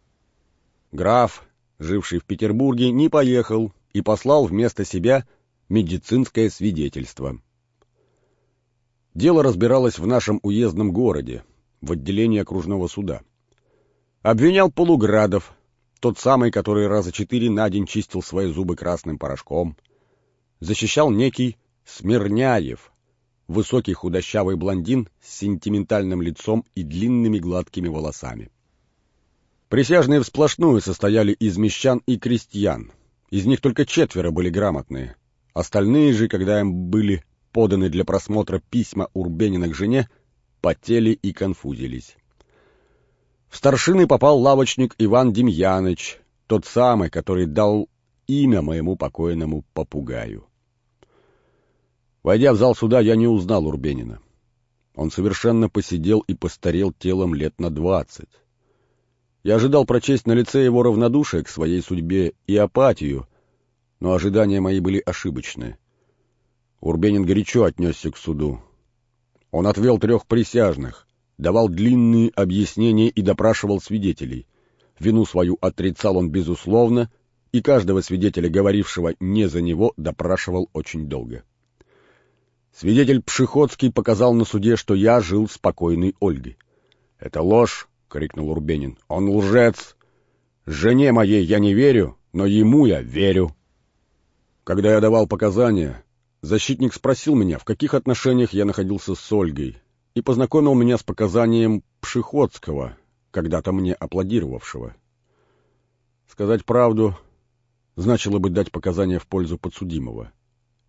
Граф, живший в Петербурге, не поехал и послал вместо себя медицинское свидетельство. Дело разбиралось в нашем уездном городе, в отделении окружного суда. Обвинял Полуградов, тот самый, который раза четыре на день чистил свои зубы красным порошком. Защищал некий Смирняев, высокий худощавый блондин с сентиментальным лицом и длинными гладкими волосами. Присяжные всплошную состояли из мещан и крестьян. Из них только четверо были грамотные. Остальные же, когда им были поданы для просмотра письма Урбенина к жене, потели и конфузились. В старшины попал лавочник Иван Демьяныч, тот самый, который дал имя моему покойному попугаю. Войдя в зал суда, я не узнал Урбенина. Он совершенно посидел и постарел телом лет на двадцать. Я ожидал прочесть на лице его равнодушие к своей судьбе и апатию, но ожидания мои были ошибочны. Урбенин горячо отнесся к суду. Он отвел трех присяжных, давал длинные объяснения и допрашивал свидетелей. Вину свою отрицал он безусловно, и каждого свидетеля, говорившего не за него, допрашивал очень долго. Свидетель Пшеходский показал на суде, что я жил с покойной Ольгой. «Это ложь!» — крикнул Урбенин. «Он лжец! Жене моей я не верю, но ему я верю!» Когда я давал показания, защитник спросил меня, в каких отношениях я находился с Ольгой, и познакомил меня с показанием Пшеходского, когда-то мне аплодировавшего. Сказать правду значило бы дать показания в пользу подсудимого.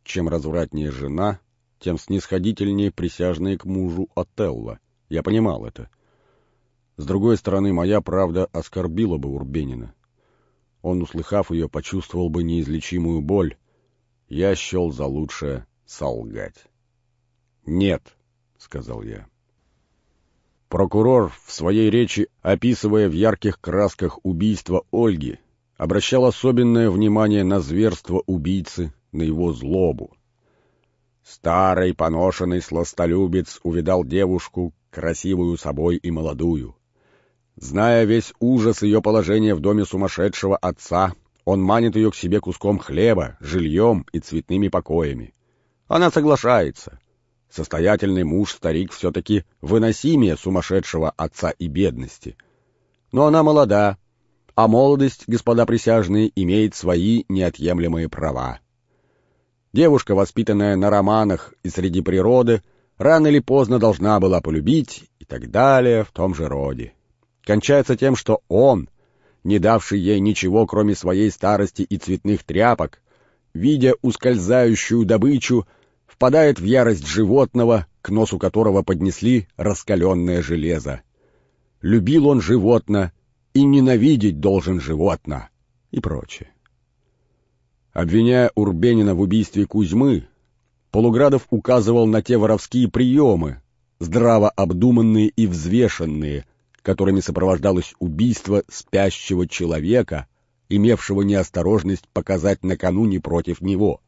Чем развратнее жена, тем снисходительнее присяжные к мужу Отелло. Я понимал это. С другой стороны, моя правда оскорбила бы Урбенина. Он, услыхав ее, почувствовал бы неизлечимую боль. Я счел за лучшее солгать. «Нет», — сказал я. Прокурор в своей речи, описывая в ярких красках убийство Ольги, обращал особенное внимание на зверство убийцы, на его злобу. Старый поношенный сластолюбец увидал девушку, красивую собой и молодую. Зная весь ужас ее положения в доме сумасшедшего отца, он манит ее к себе куском хлеба, жильем и цветными покоями. Она соглашается. Состоятельный муж-старик все-таки выносимее сумасшедшего отца и бедности. Но она молода, а молодость, господа присяжные, имеет свои неотъемлемые права. Девушка, воспитанная на романах и среди природы, рано или поздно должна была полюбить и так далее в том же роде. Кончается тем, что он, не давший ей ничего, кроме своей старости и цветных тряпок, видя ускользающую добычу, впадает в ярость животного, к носу которого поднесли раскаленное железо. Любил он животно и ненавидеть должен животно и прочее. Обвиняя Урбенина в убийстве Кузьмы, Полуградов указывал на те воровские приемы, здраво обдуманные и взвешенные, которыми сопровождалось убийство спящего человека, имевшего неосторожность показать накануне против него.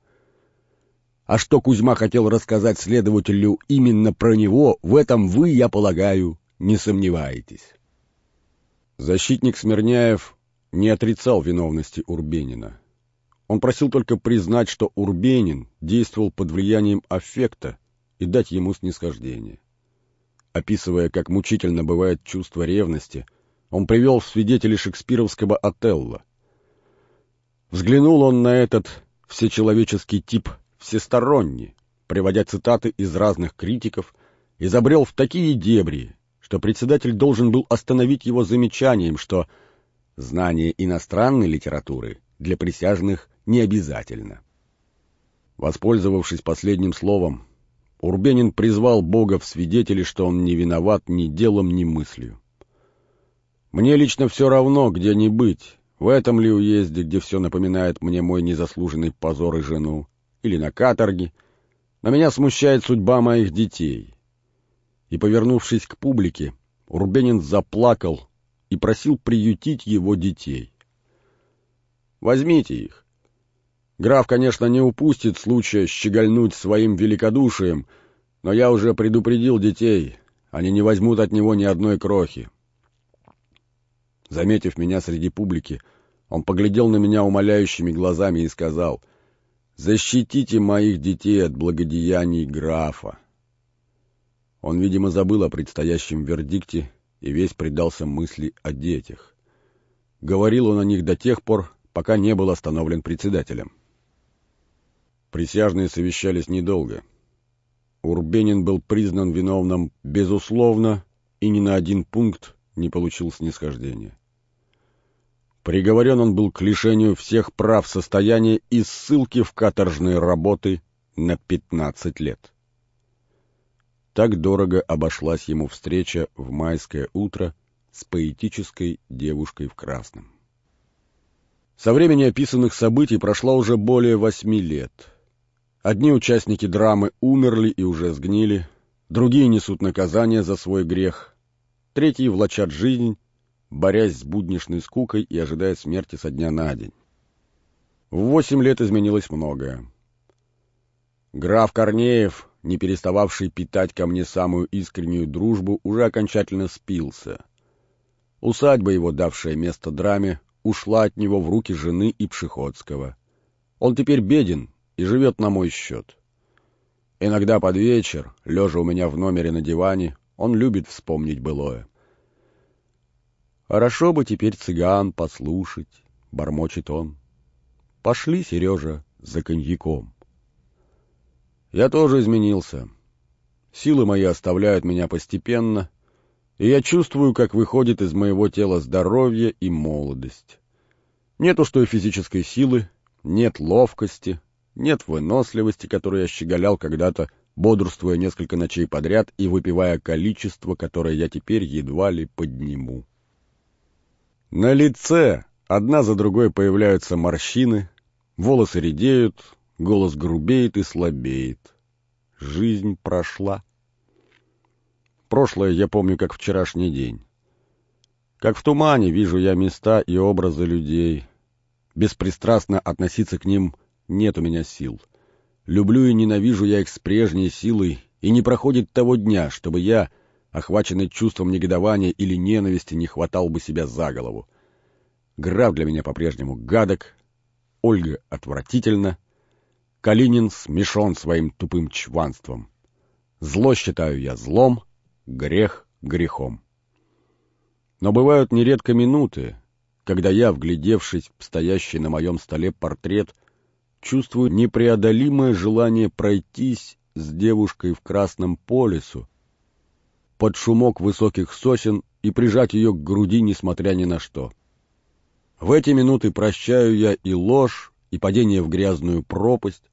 А что Кузьма хотел рассказать следователю именно про него, в этом вы, я полагаю, не сомневаетесь. Защитник Смирняев не отрицал виновности Урбенина. Он просил только признать, что Урбенин действовал под влиянием аффекта и дать ему снисхождение. Описывая, как мучительно бывает чувство ревности, он привел в свидетели шекспировского Отелло. Взглянул он на этот всечеловеческий тип всесторонне, приводя цитаты из разных критиков, изобрел в такие дебри, что председатель должен был остановить его замечанием, что знание иностранной литературы для присяжных не обязательно. Воспользовавшись последним словом, Урбенин призвал Бога в свидетели, что он не виноват ни делом, ни мыслью. «Мне лично все равно, где не быть, в этом ли уезде, где все напоминает мне мой незаслуженный позор и жену, или на каторге, но меня смущает судьба моих детей». И, повернувшись к публике, Урбенин заплакал и просил приютить его детей. «Возьмите их. Граф, конечно, не упустит случая щегольнуть своим великодушием, но я уже предупредил детей, они не возьмут от него ни одной крохи. Заметив меня среди публики, он поглядел на меня умоляющими глазами и сказал, «Защитите моих детей от благодеяний графа». Он, видимо, забыл о предстоящем вердикте и весь предался мысли о детях. Говорил он о них до тех пор, пока не был остановлен председателем. Присяжные совещались недолго. Урбенин был признан виновным безусловно и ни на один пункт не получил снисхождения. Приговорен он был к лишению всех прав состояния и ссылки в каторжные работы на 15 лет. Так дорого обошлась ему встреча в майское утро с поэтической девушкой в красном. Со времени описанных событий прошло уже более восьми лет. Одни участники драмы умерли и уже сгнили, другие несут наказание за свой грех, третьи влачат жизнь, борясь с буднишной скукой и ожидая смерти со дня на день. В восемь лет изменилось многое. Граф Корнеев, не перестававший питать ко мне самую искреннюю дружбу, уже окончательно спился. Усадьба его, давшая место драме, ушла от него в руки жены и Пшеходского. Он теперь беден и живет на мой счет. Иногда под вечер, лежа у меня в номере на диване, он любит вспомнить былое. Хорошо бы теперь цыган послушать, — бормочет он. Пошли, Сережа, за коньяком. Я тоже изменился. Силы мои оставляют меня постепенно, и я чувствую, как выходит из моего тела здоровье и молодость. Нет уж той физической силы, нет ловкости, нет выносливости, которую я щеголял когда-то, бодрствуя несколько ночей подряд и выпивая количество, которое я теперь едва ли подниму. На лице одна за другой появляются морщины, волосы редеют, голос грубеет и слабеет. Жизнь прошла. Прошлое я помню, как вчерашний день. Как в тумане вижу я места и образы людей. Беспристрастно относиться к ним нет у меня сил. Люблю и ненавижу я их с прежней силой, и не проходит того дня, чтобы я охваченный чувством негодования или ненависти, не хватал бы себя за голову. Граф для меня по-прежнему гадок, Ольга отвратительно, Калинин смешон своим тупым чванством. Зло считаю я злом, грех грехом. Но бывают нередко минуты, когда я, вглядевшись в стоящий на моем столе портрет, чувствую непреодолимое желание пройтись с девушкой в красном полюсу, под шумок высоких сосен и прижать ее к груди, несмотря ни на что. В эти минуты прощаю я и ложь, и падение в грязную пропасть,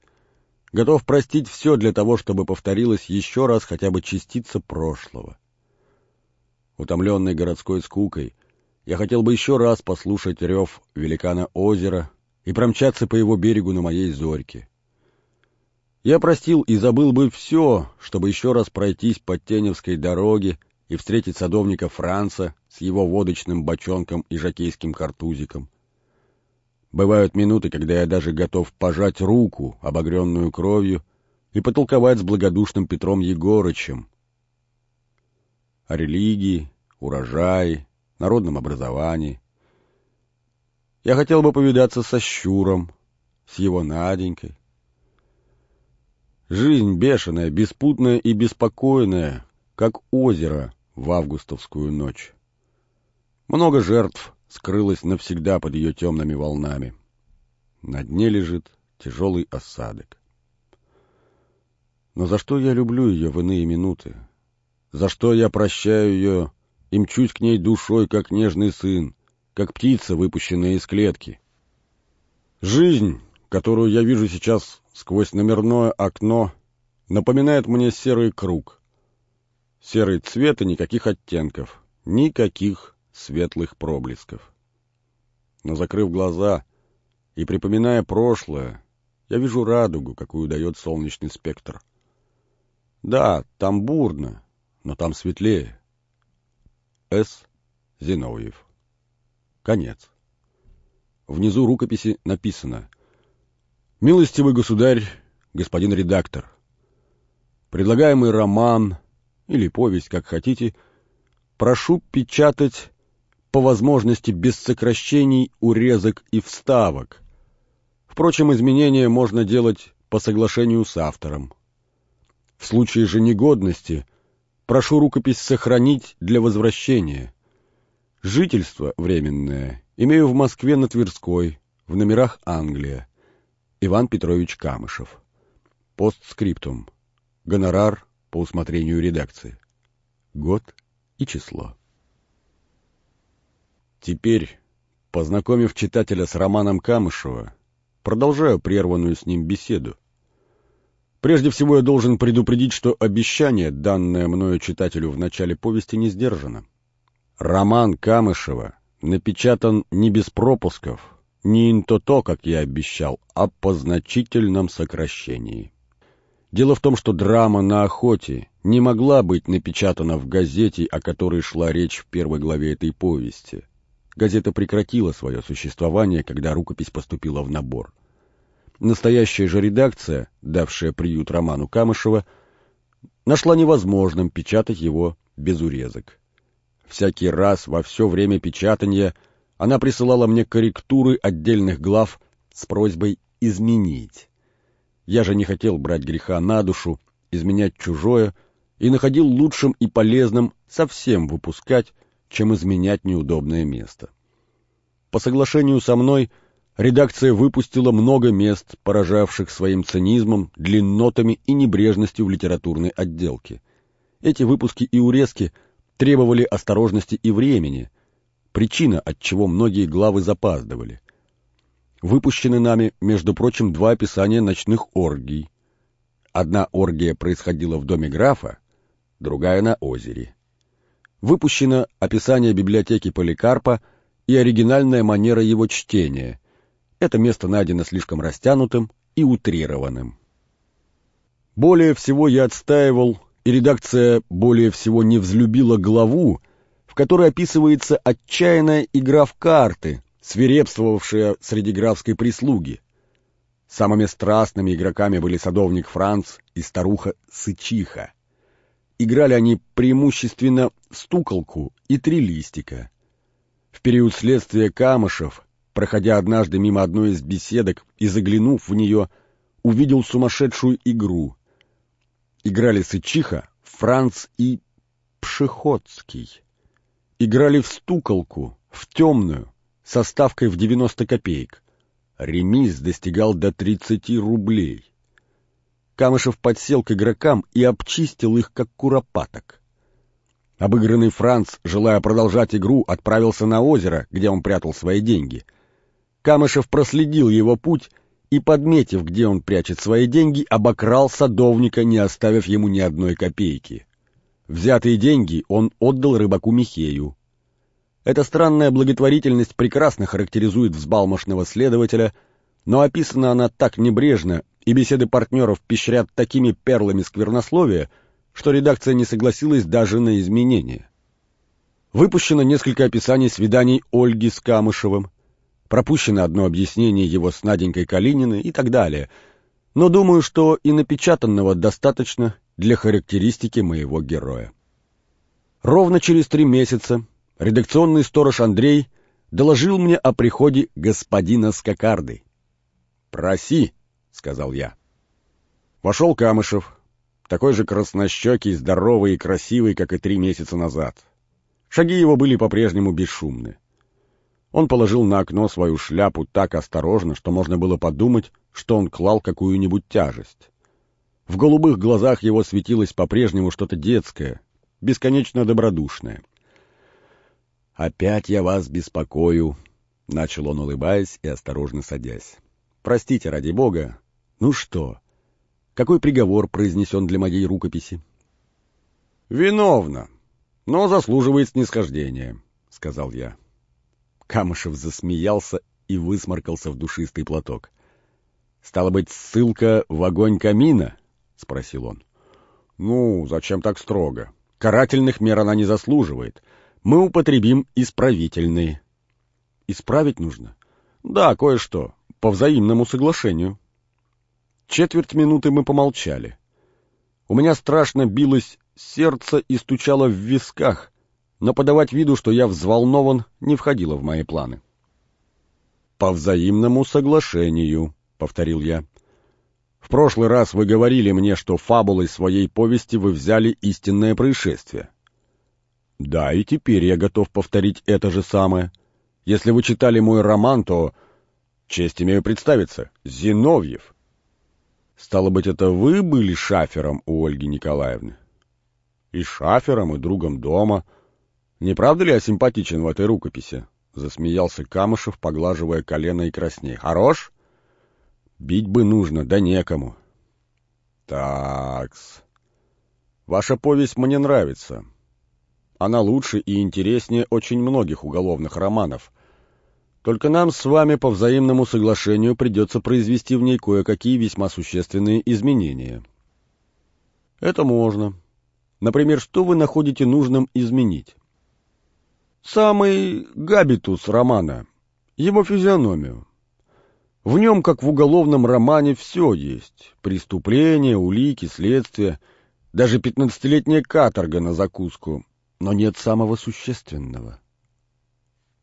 готов простить все для того, чтобы повторилось еще раз хотя бы частица прошлого. Утомленный городской скукой, я хотел бы еще раз послушать рев великана озера и промчаться по его берегу на моей зорьке. Я простил и забыл бы все, чтобы еще раз пройтись по Теневской дороге и встретить садовника Франца с его водочным бочонком и жакейским картузиком. Бывают минуты, когда я даже готов пожать руку, обогренную кровью, и потолковать с благодушным Петром Егорычем о религии, урожае, народном образовании. Я хотел бы повидаться со Щуром, с его Наденькой, Жизнь бешеная, беспутная и беспокойная, как озеро в августовскую ночь. Много жертв скрылось навсегда под ее темными волнами. На дне лежит тяжелый осадок. Но за что я люблю ее в иные минуты? За что я прощаю ее и мчусь к ней душой, как нежный сын, как птица, выпущенная из клетки? Жизнь, которую я вижу сейчас сквозь номерное окно напоминает мне серый круг. Серый цвет и никаких оттенков, никаких светлых проблесков. Но закрыв глаза и припоминая прошлое, я вижу радугу, какую дает солнечный спектр. Да, там бурно, но там светлее. С. — Конец. Внизу рукописи написано — Милостивый государь, господин редактор, предлагаемый роман или повесть, как хотите, прошу печатать по возможности без сокращений, урезок и вставок. Впрочем, изменения можно делать по соглашению с автором. В случае же негодности прошу рукопись сохранить для возвращения. Жительство временное имею в Москве на Тверской, в номерах Англия. Иван Петрович Камышев. Постскриптум. Гонорар по усмотрению редакции. Год и число. Теперь, познакомив читателя с романом Камышева, продолжаю прерванную с ним беседу. Прежде всего я должен предупредить, что обещание, данное мною читателю в начале повести, не сдержано. Роман Камышева напечатан не без пропусков, не инто-то, как я обещал, а по значительном сокращении. Дело в том, что драма на охоте не могла быть напечатана в газете, о которой шла речь в первой главе этой повести. Газета прекратила свое существование, когда рукопись поступила в набор. Настоящая же редакция, давшая приют роману Камышева, нашла невозможным печатать его без урезок. Всякий раз во все время печатания она присылала мне корректуры отдельных глав с просьбой изменить. Я же не хотел брать греха на душу, изменять чужое, и находил лучшим и полезным совсем выпускать, чем изменять неудобное место. По соглашению со мной редакция выпустила много мест, поражавших своим цинизмом, длиннотами и небрежностью в литературной отделке. Эти выпуски и урезки требовали осторожности и времени, причина, от чего многие главы запаздывали. Выпущены нами, между прочим, два описания ночных оргий. Одна оргия происходила в доме графа, другая на озере выпущено описание библиотеки Поликарпа и оригинальная манера его чтения. Это место найдено слишком растянутым и утрированным. Более всего я отстаивал, и редакция более всего не взлюбила главу, в которой описывается отчаянная игра в карты, свирепствовавшая среди графской прислуги. Самыми страстными игроками были садовник Франц и старуха Сычиха. Играли они преимущественно стуколку и три листика. В период следствия Камышев, проходя однажды мимо одной из беседок и заглянув в нее, увидел сумасшедшую игру. Играли Сычиха, Франц и Пшеходский. Играли в стуколку, в темную, со ставкой в 90 копеек. Ремис достигал до 30 рублей. Камышев подсел к игрокам и обчистил их, как куропаток. Обыгранный Франц, желая продолжать игру, отправился на озеро, где он прятал свои деньги. Камышев проследил его путь и, подметив, где он прячет свои деньги, обокрал садовника, не оставив ему ни одной копейки. Взятые деньги он отдал рыбаку Михею. Эта странная благотворительность прекрасно характеризует взбалмошного следователя, но описана она так небрежно и беседы партнеров пещрят такими перлами сквернословия, что редакция не согласилась даже на изменения. Выпущено несколько описаний свиданий Ольги с Камышевым, пропущено одно объяснение его с Наденькой Калининой и так далее, но думаю, что и напечатанного достаточно для характеристики моего героя. Ровно через три месяца редакционный сторож Андрей доложил мне о приходе господина Скакарды. «Проси», — сказал я. Вошел Камышев, такой же краснощекий, здоровый и красивый, как и три месяца назад. Шаги его были по-прежнему бесшумны. Он положил на окно свою шляпу так осторожно, что можно было подумать, что он клал какую-нибудь тяжесть. В голубых глазах его светилось по-прежнему что-то детское, бесконечно добродушное. «Опять я вас беспокою», — начал он, улыбаясь и осторожно садясь. «Простите, ради бога, ну что? Какой приговор произнесен для моей рукописи? Виновна, но заслуживает снисхождения, сказал я. Камышев засмеялся и высморкался в душистый платок. «Стало быть, ссылка в огонь камина?» — спросил он. «Ну, зачем так строго? Карательных мер она не заслуживает. Мы употребим исправительные». «Исправить нужно?» «Да, кое-что. По взаимному соглашению». Четверть минуты мы помолчали. У меня страшно билось сердце и стучало в висках, но подавать виду, что я взволнован, не входило в мои планы. «По взаимному соглашению», — повторил я. «В прошлый раз вы говорили мне, что фабулой своей повести вы взяли истинное происшествие. Да, и теперь я готов повторить это же самое. Если вы читали мой роман, то... Честь имею представиться. Зиновьев. Стало быть, это вы были шафером у Ольги Николаевны? И шафером, и другом дома. Не правда ли я симпатичен в этой рукописи? Засмеялся Камышев, поглаживая колено и красней. Хорош? Бить бы нужно, да некому. Такс. Ваша повесть мне нравится. Она лучше и интереснее очень многих уголовных романов. Только нам с вами по взаимному соглашению придется произвести в ней кое-какие весьма существенные изменения. Это можно. Например, что вы находите нужным изменить? Самый габитус романа, его физиономию. В нем, как в уголовном романе, все есть. Преступления, улики, следствия, даже пятнадцатилетняя каторга на закуску но нет самого существенного.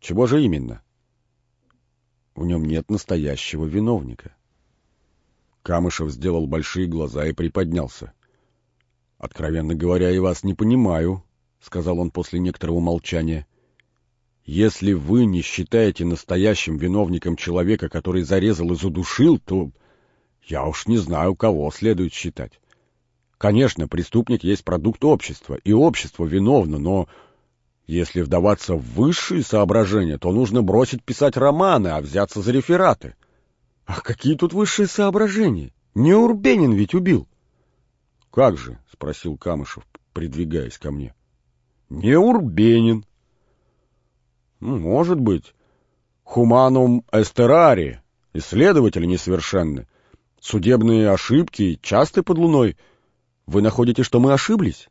Чего же именно? В нем нет настоящего виновника. Камышев сделал большие глаза и приподнялся. «Откровенно говоря, я вас не понимаю», — сказал он после некоторого молчания. «Если вы не считаете настоящим виновником человека, который зарезал и задушил, то я уж не знаю, кого следует считать. Конечно, преступник есть продукт общества, и общество виновно, но если вдаваться в высшие соображения, то нужно бросить писать романы, а взяться за рефераты. Ах, какие тут высшие соображения? Не Урбенин ведь убил. — Как же? — спросил Камышев, придвигаясь ко мне. — Не Урбенин. Ну, — Может быть. Хуманум эстерари. Исследователи несовершенны. Судебные ошибки часты под луной — вы находите, что мы ошиблись?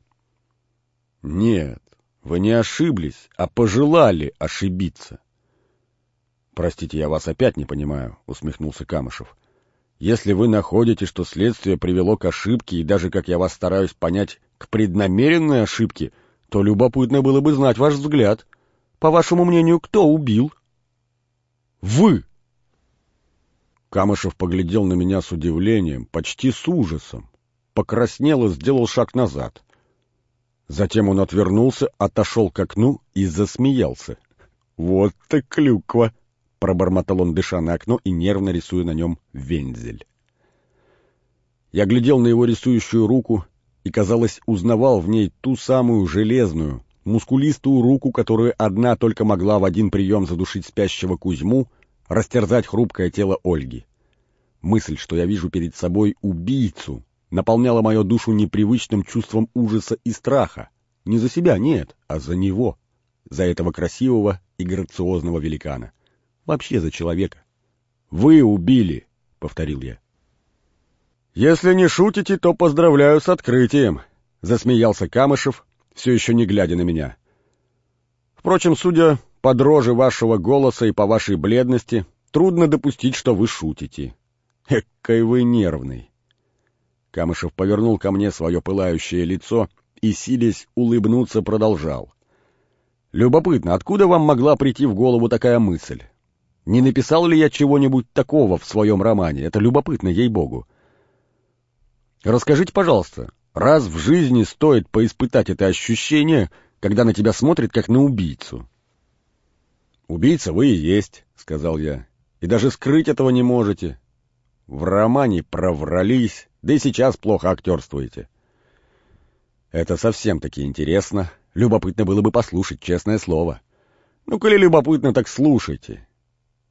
Нет, вы не ошиблись, а пожелали ошибиться. Простите, я вас опять не понимаю, усмехнулся Камышев. Если вы находите, что следствие привело к ошибке, и даже, как я вас стараюсь понять, к преднамеренной ошибке, то любопытно было бы знать ваш взгляд. По вашему мнению, кто убил? Вы! Камышев поглядел на меня с удивлением, почти с ужасом покраснел и сделал шаг назад. Затем он отвернулся, отошел к окну и засмеялся. «Вот ты клюква!» — пробормотал он, дыша на окно и нервно рисуя на нем вензель. Я глядел на его рисующую руку и, казалось, узнавал в ней ту самую железную, мускулистую руку, которую одна только могла в один прием задушить спящего Кузьму, растерзать хрупкое тело Ольги. Мысль, что я вижу перед собой убийцу, наполняла мою душу непривычным чувством ужаса и страха. Не за себя, нет, а за него, за этого красивого и грациозного великана. Вообще за человека. «Вы убили», — повторил я. «Если не шутите, то поздравляю с открытием», — засмеялся Камышев, все еще не глядя на меня. «Впрочем, судя по дрожи вашего голоса и по вашей бледности, трудно допустить, что вы шутите. Эккой вы нервный». Камышев повернул ко мне свое пылающее лицо и, силясь улыбнуться, продолжал. «Любопытно, откуда вам могла прийти в голову такая мысль? Не написал ли я чего-нибудь такого в своем романе? Это любопытно, ей-богу. Расскажите, пожалуйста, раз в жизни стоит поиспытать это ощущение, когда на тебя смотрят как на убийцу?» «Убийца вы и есть», — сказал я, — «и даже скрыть этого не можете. В романе проврались, да и сейчас плохо актерствуете. Это совсем-таки интересно. Любопытно было бы послушать, честное слово. Ну, коли любопытно, так слушайте.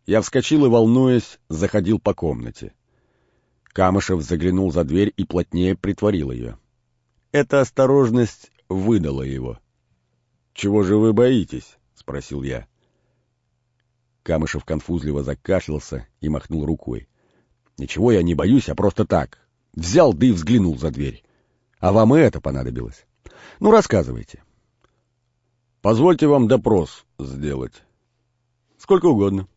Я вскочил и, волнуясь, заходил по комнате. Камышев заглянул за дверь и плотнее притворил ее. Эта осторожность выдала его. «Чего же вы боитесь?» — спросил я. Камышев конфузливо закашлялся и махнул рукой. «Ничего я не боюсь, а просто так, Взял, да и взглянул за дверь. А вам и это понадобилось. Ну, рассказывайте. Позвольте вам допрос сделать. Сколько угодно.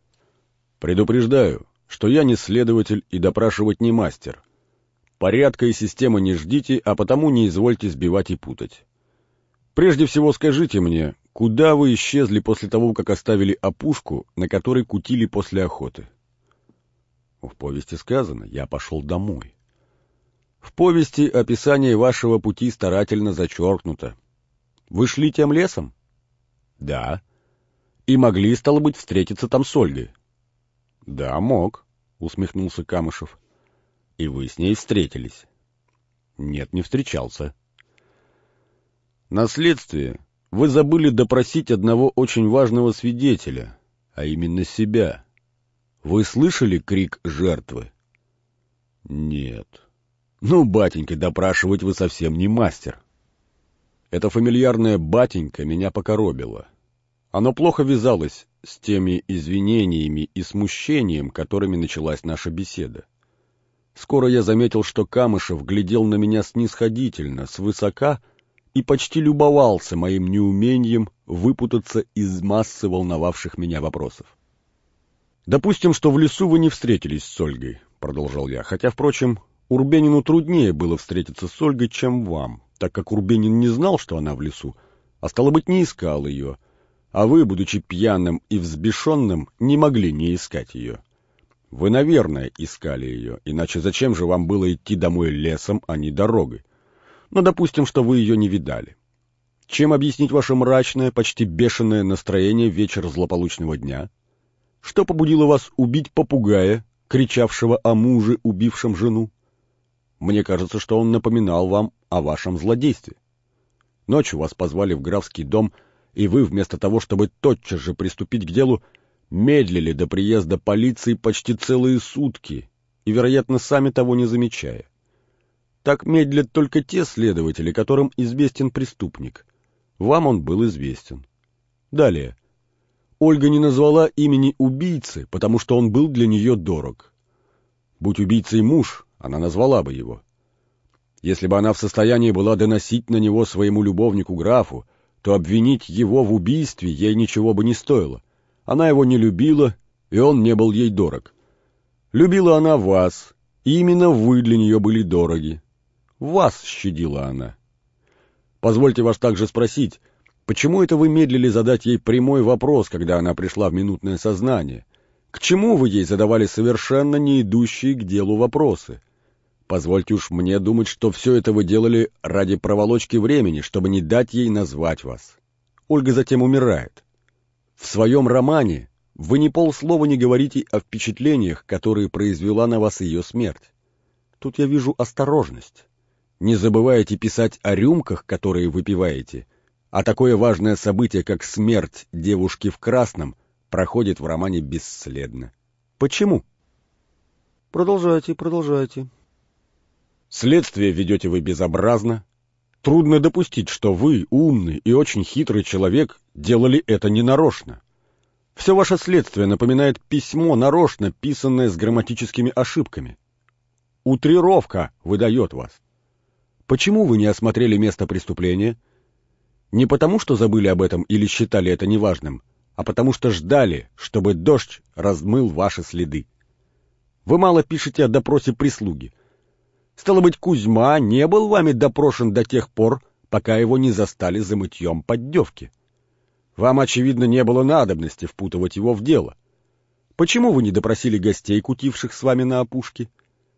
Предупреждаю, что я не следователь и допрашивать не мастер. Порядка и системы не ждите, а потому не извольте сбивать и путать. Прежде всего скажите мне, куда вы исчезли после того, как оставили опушку, на которой кутили после охоты? В повести сказано, я пошел домой. В повести описание вашего пути старательно зачеркнуто. Вы шли тем лесом? Да. И могли, стало быть, встретиться там с Ольгой? Да, мог, усмехнулся Камышев. И вы с ней встретились? Нет, не встречался. На следствии вы забыли допросить одного очень важного свидетеля, а именно себя. Вы слышали крик жертвы? Нет. Ну, батенька, допрашивать вы совсем не мастер. Это фамильярное «батенька» меня покоробило. Оно плохо вязалось с теми извинениями и смущением, которыми началась наша беседа. Скоро я заметил, что Камышев глядел на меня снисходительно, свысока и почти любовался моим неумением выпутаться из массы волновавших меня вопросов. «Допустим, что в лесу вы не встретились с Ольгой», — продолжал я, хотя, впрочем, Урбенину труднее было встретиться с Ольгой, чем вам, так как Урбенин не знал, что она в лесу, а стало быть, не искал ее, а вы, будучи пьяным и взбешенным, не могли не искать ее. Вы, наверное, искали ее, иначе зачем же вам было идти домой лесом, а не дорогой? Но допустим, что вы ее не видали. Чем объяснить ваше мрачное, почти бешеное настроение вечер злополучного дня? Что побудило вас убить попугая, кричавшего о муже, убившем жену? Мне кажется, что он напоминал вам о вашем злодействе. Ночью вас позвали в графский дом, и вы, вместо того, чтобы тотчас же приступить к делу, медлили до приезда полиции почти целые сутки, и, вероятно, сами того не замечая. Так медлят только те следователи, которым известен преступник. Вам он был известен. Далее. Ольга не назвала имени убийцы, потому что он был для нее дорог. Будь убийцей муж, она назвала бы его. Если бы она в состоянии была доносить на него своему любовнику-графу, то обвинить его в убийстве ей ничего бы не стоило. Она его не любила, и он не был ей дорог. Любила она вас, и именно вы для нее были дороги. Вас щадила она. Позвольте вас также спросить, почему это вы медлили задать ей прямой вопрос, когда она пришла в минутное сознание? К чему вы ей задавали совершенно не идущие к делу вопросы? Позвольте уж мне думать, что все это вы делали ради проволочки времени, чтобы не дать ей назвать вас. Ольга затем умирает. В своем романе вы ни полслова не говорите о впечатлениях, которые произвела на вас ее смерть. Тут я вижу осторожность. Не забывайте писать о рюмках, которые выпиваете, а такое важное событие, как смерть девушки в красном, проходит в романе бесследно. Почему? Продолжайте, продолжайте. Следствие ведете вы безобразно. Трудно допустить, что вы, умный и очень хитрый человек, делали это ненарочно. Все ваше следствие напоминает письмо, нарочно писанное с грамматическими ошибками. Утрировка выдает вас. Почему вы не осмотрели место преступления? Не потому, что забыли об этом или считали это неважным, а потому что ждали, чтобы дождь размыл ваши следы. Вы мало пишете о допросе прислуги. Стало быть, Кузьма не был вами допрошен до тех пор, пока его не застали за мытьем поддевки. Вам, очевидно, не было надобности впутывать его в дело. Почему вы не допросили гостей, кутивших с вами на опушке?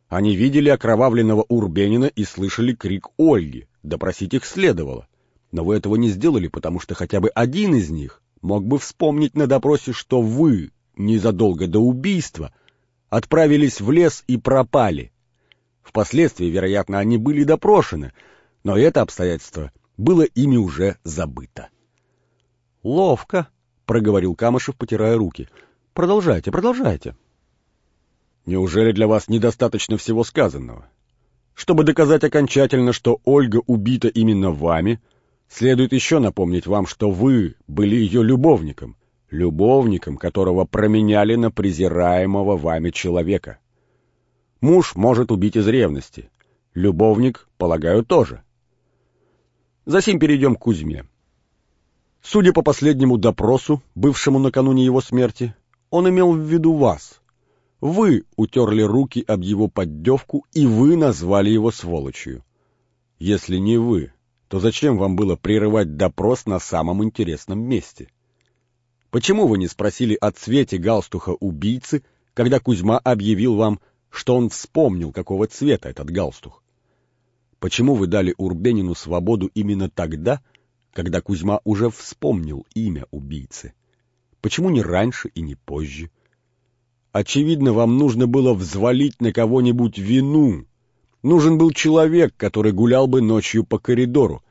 Они видели окровавленного Урбенина и слышали крик Ольги. Допросить их следовало. Но вы этого не сделали, потому что хотя бы один из них мог бы вспомнить на допросе, что вы, незадолго до убийства, отправились в лес и пропали. Впоследствии, вероятно, они были допрошены, но это обстоятельство было ими уже забыто. «Ловко», — проговорил Камышев, потирая руки. «Продолжайте, продолжайте». «Неужели для вас недостаточно всего сказанного? Чтобы доказать окончательно, что Ольга убита именно вами, следует еще напомнить вам, что вы были ее любовником, любовником, которого променяли на презираемого вами человека. Муж может убить из ревности. Любовник, полагаю, тоже. Затем перейдем к Кузьме. Судя по последнему допросу, бывшему накануне его смерти, он имел в виду вас. Вы утерли руки об его поддевку, и вы назвали его сволочью. Если не вы, то зачем вам было прерывать допрос на самом интересном месте? Почему вы не спросили о цвете галстуха убийцы, когда Кузьма объявил вам, что он вспомнил, какого цвета этот галстух? Почему вы дали Урбенину свободу именно тогда, когда Кузьма уже вспомнил имя убийцы? Почему не раньше и не позже? Очевидно, вам нужно было взвалить на кого-нибудь вину. Нужен был человек, который гулял бы ночью по коридору.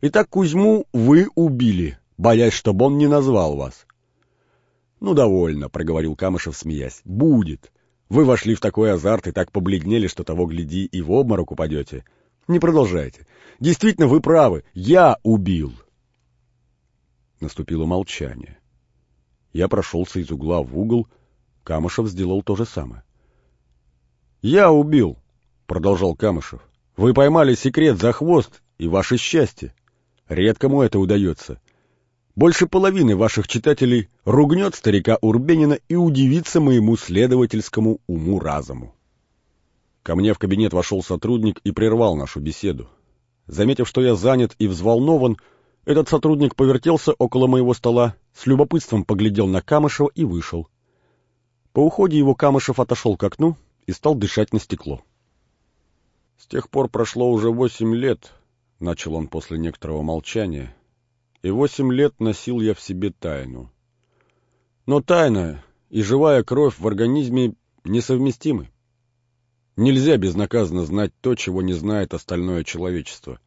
Итак, Кузьму вы убили, боясь, чтобы он не назвал вас. — Ну, довольно, — проговорил Камышев, смеясь. — Будет. Вы вошли в такой азарт и так побледнели, что того гляди и в обморок упадете. Не продолжайте. Действительно, вы правы. Я убил. Наступило молчание. Я прошелся из угла в угол, Камышев сделал то же самое. «Я убил», — продолжал Камышев. «Вы поймали секрет за хвост, и ваше счастье. Редкому это удается. Больше половины ваших читателей ругнет старика Урбенина и удивится моему следовательскому уму-разуму». Ко мне в кабинет вошел сотрудник и прервал нашу беседу. Заметив, что я занят и взволнован, этот сотрудник повертелся около моего стола, с любопытством поглядел на Камышева и вышел. По уходе его Камышев отошел к окну и стал дышать на стекло. «С тех пор прошло уже восемь лет», — начал он после некоторого молчания, «и восемь лет носил я в себе тайну. Но тайна и живая кровь в организме несовместимы. Нельзя безнаказанно знать то, чего не знает остальное человечество.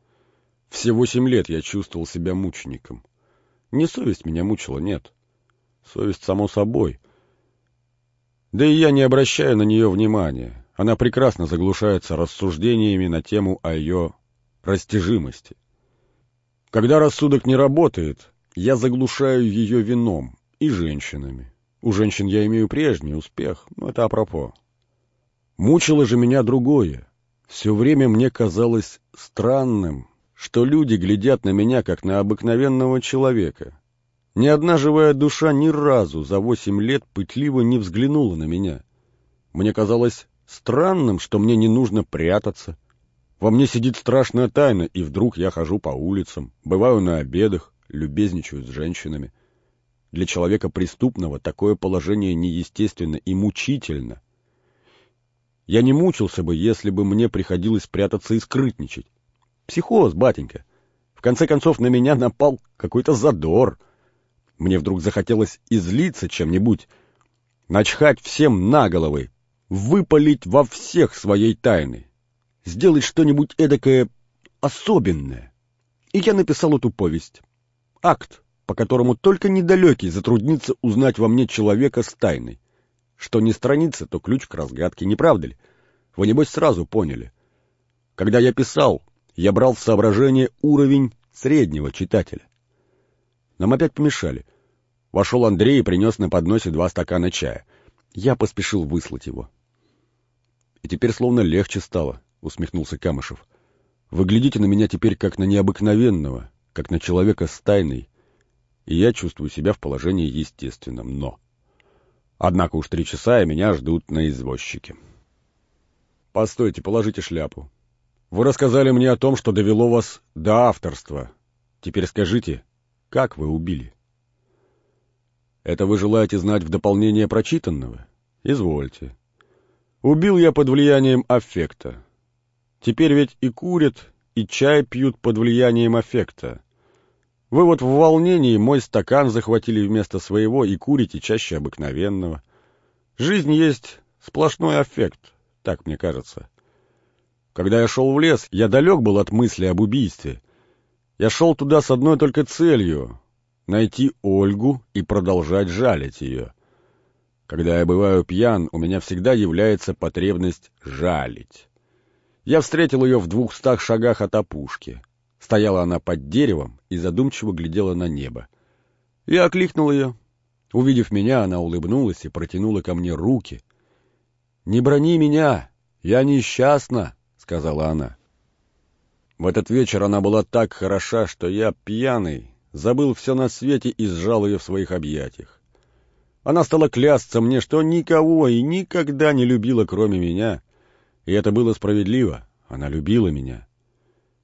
Все восемь лет я чувствовал себя мучеником. Не совесть меня мучила, нет. Совесть, само собой — да и я не обращаю на нее внимания. Она прекрасно заглушается рассуждениями на тему о ее растяжимости. Когда рассудок не работает, я заглушаю ее вином и женщинами. У женщин я имею прежний успех, но это апропо. Мучило же меня другое. Все время мне казалось странным, что люди глядят на меня, как на обыкновенного человека, ни одна живая душа ни разу за восемь лет пытливо не взглянула на меня. Мне казалось странным, что мне не нужно прятаться. Во мне сидит страшная тайна, и вдруг я хожу по улицам, бываю на обедах, любезничаю с женщинами. Для человека преступного такое положение неестественно и мучительно. Я не мучился бы, если бы мне приходилось прятаться и скрытничать. Психоз, батенька. В конце концов, на меня напал какой-то задор — мне вдруг захотелось излиться чем-нибудь, начхать всем на головы, выпалить во всех своей тайны, сделать что-нибудь эдакое особенное. И я написал эту повесть. Акт, по которому только недалекий затруднится узнать во мне человека с тайной. Что не страница, то ключ к разгадке, не правда ли? Вы, небось, сразу поняли. Когда я писал, я брал в соображение уровень среднего читателя. Нам опять помешали. Вошел Андрей и принес на подносе два стакана чая. Я поспешил выслать его. — И теперь словно легче стало, — усмехнулся Камышев. — Вы глядите на меня теперь как на необыкновенного, как на человека с тайной, и я чувствую себя в положении естественном, но... Однако уж три часа, и меня ждут на извозчике. — Постойте, положите шляпу. Вы рассказали мне о том, что довело вас до авторства. Теперь скажите, как вы убили? Это вы желаете знать в дополнение прочитанного? Извольте. Убил я под влиянием аффекта. Теперь ведь и курят, и чай пьют под влиянием аффекта. Вы вот в волнении мой стакан захватили вместо своего и курите чаще обыкновенного. Жизнь есть сплошной аффект, так мне кажется. Когда я шел в лес, я далек был от мысли об убийстве — я шел туда с одной только целью — найти Ольгу и продолжать жалить ее. Когда я бываю пьян, у меня всегда является потребность жалить. Я встретил ее в двухстах шагах от опушки. Стояла она под деревом и задумчиво глядела на небо. Я окликнул ее. Увидев меня, она улыбнулась и протянула ко мне руки. «Не брони меня, я несчастна», — сказала она. В этот вечер она была так хороша, что я, пьяный, забыл все на свете и сжал ее в своих объятиях. Она стала клясться мне, что никого и никогда не любила, кроме меня. И это было справедливо. Она любила меня.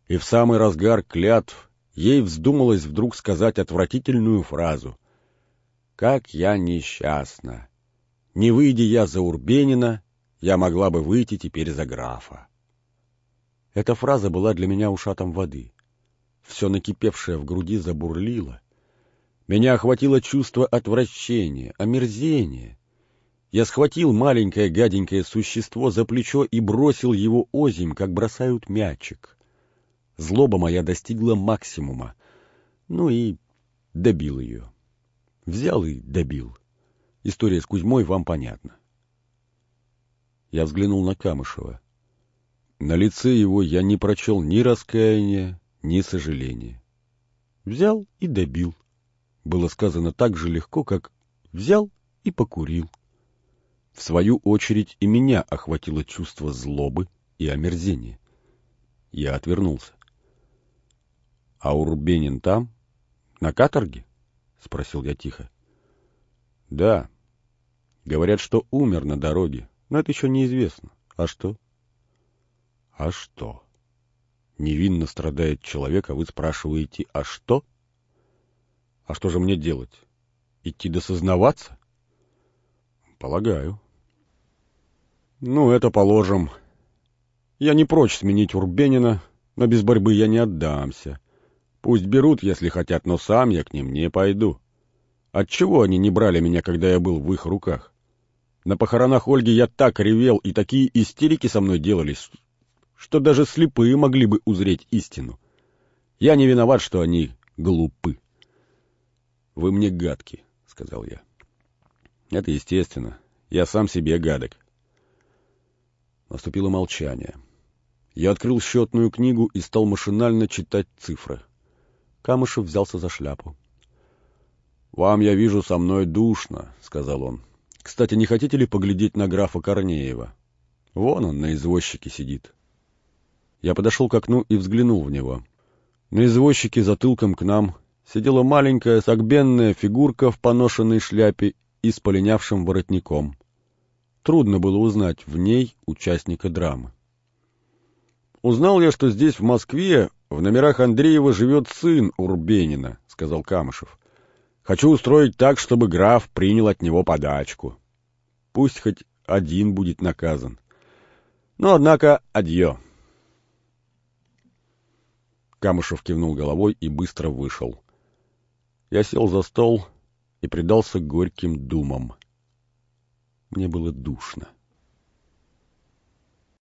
И в самый разгар клятв ей вздумалось вдруг сказать отвратительную фразу. «Как я несчастна! Не выйдя я за Урбенина, я могла бы выйти теперь за графа». Эта фраза была для меня ушатом воды. Все накипевшее в груди забурлило. Меня охватило чувство отвращения, омерзения. Я схватил маленькое гаденькое существо за плечо и бросил его озимь, как бросают мячик. Злоба моя достигла максимума. Ну и добил ее. Взял и добил. История с Кузьмой вам понятна. Я взглянул на Камышева. На лице его я не прочел ни раскаяния, ни сожаления. Взял и добил. Было сказано так же легко, как взял и покурил. В свою очередь и меня охватило чувство злобы и омерзения. Я отвернулся. — А Урбенин там? На каторге? — спросил я тихо. — Да. Говорят, что умер на дороге, но это еще неизвестно. А что? — А что? Невинно страдает человек, а вы спрашиваете, а что? А что же мне делать? Идти досознаваться? Полагаю. Ну, это положим. Я не прочь сменить Урбенина, но без борьбы я не отдамся. Пусть берут, если хотят, но сам я к ним не пойду. Отчего они не брали меня, когда я был в их руках? На похоронах Ольги я так ревел, и такие истерики со мной делались, что даже слепые могли бы узреть истину. Я не виноват, что они глупы. — Вы мне гадки, — сказал я. — Это естественно. Я сам себе гадок. Наступило молчание. Я открыл счетную книгу и стал машинально читать цифры. Камышев взялся за шляпу. — Вам, я вижу, со мной душно, — сказал он. — Кстати, не хотите ли поглядеть на графа Корнеева? Вон он на извозчике сидит. Я подошел к окну и взглянул в него. На извозчике затылком к нам сидела маленькая согбенная фигурка в поношенной шляпе и с полинявшим воротником. Трудно было узнать в ней участника драмы. «Узнал я, что здесь, в Москве, в номерах Андреева живет сын Урбенина», — сказал Камышев. «Хочу устроить так, чтобы граф принял от него подачку. Пусть хоть один будет наказан. Но, однако, адьё». Камышев кивнул головой и быстро вышел. Я сел за стол и предался горьким думам. Мне было душно.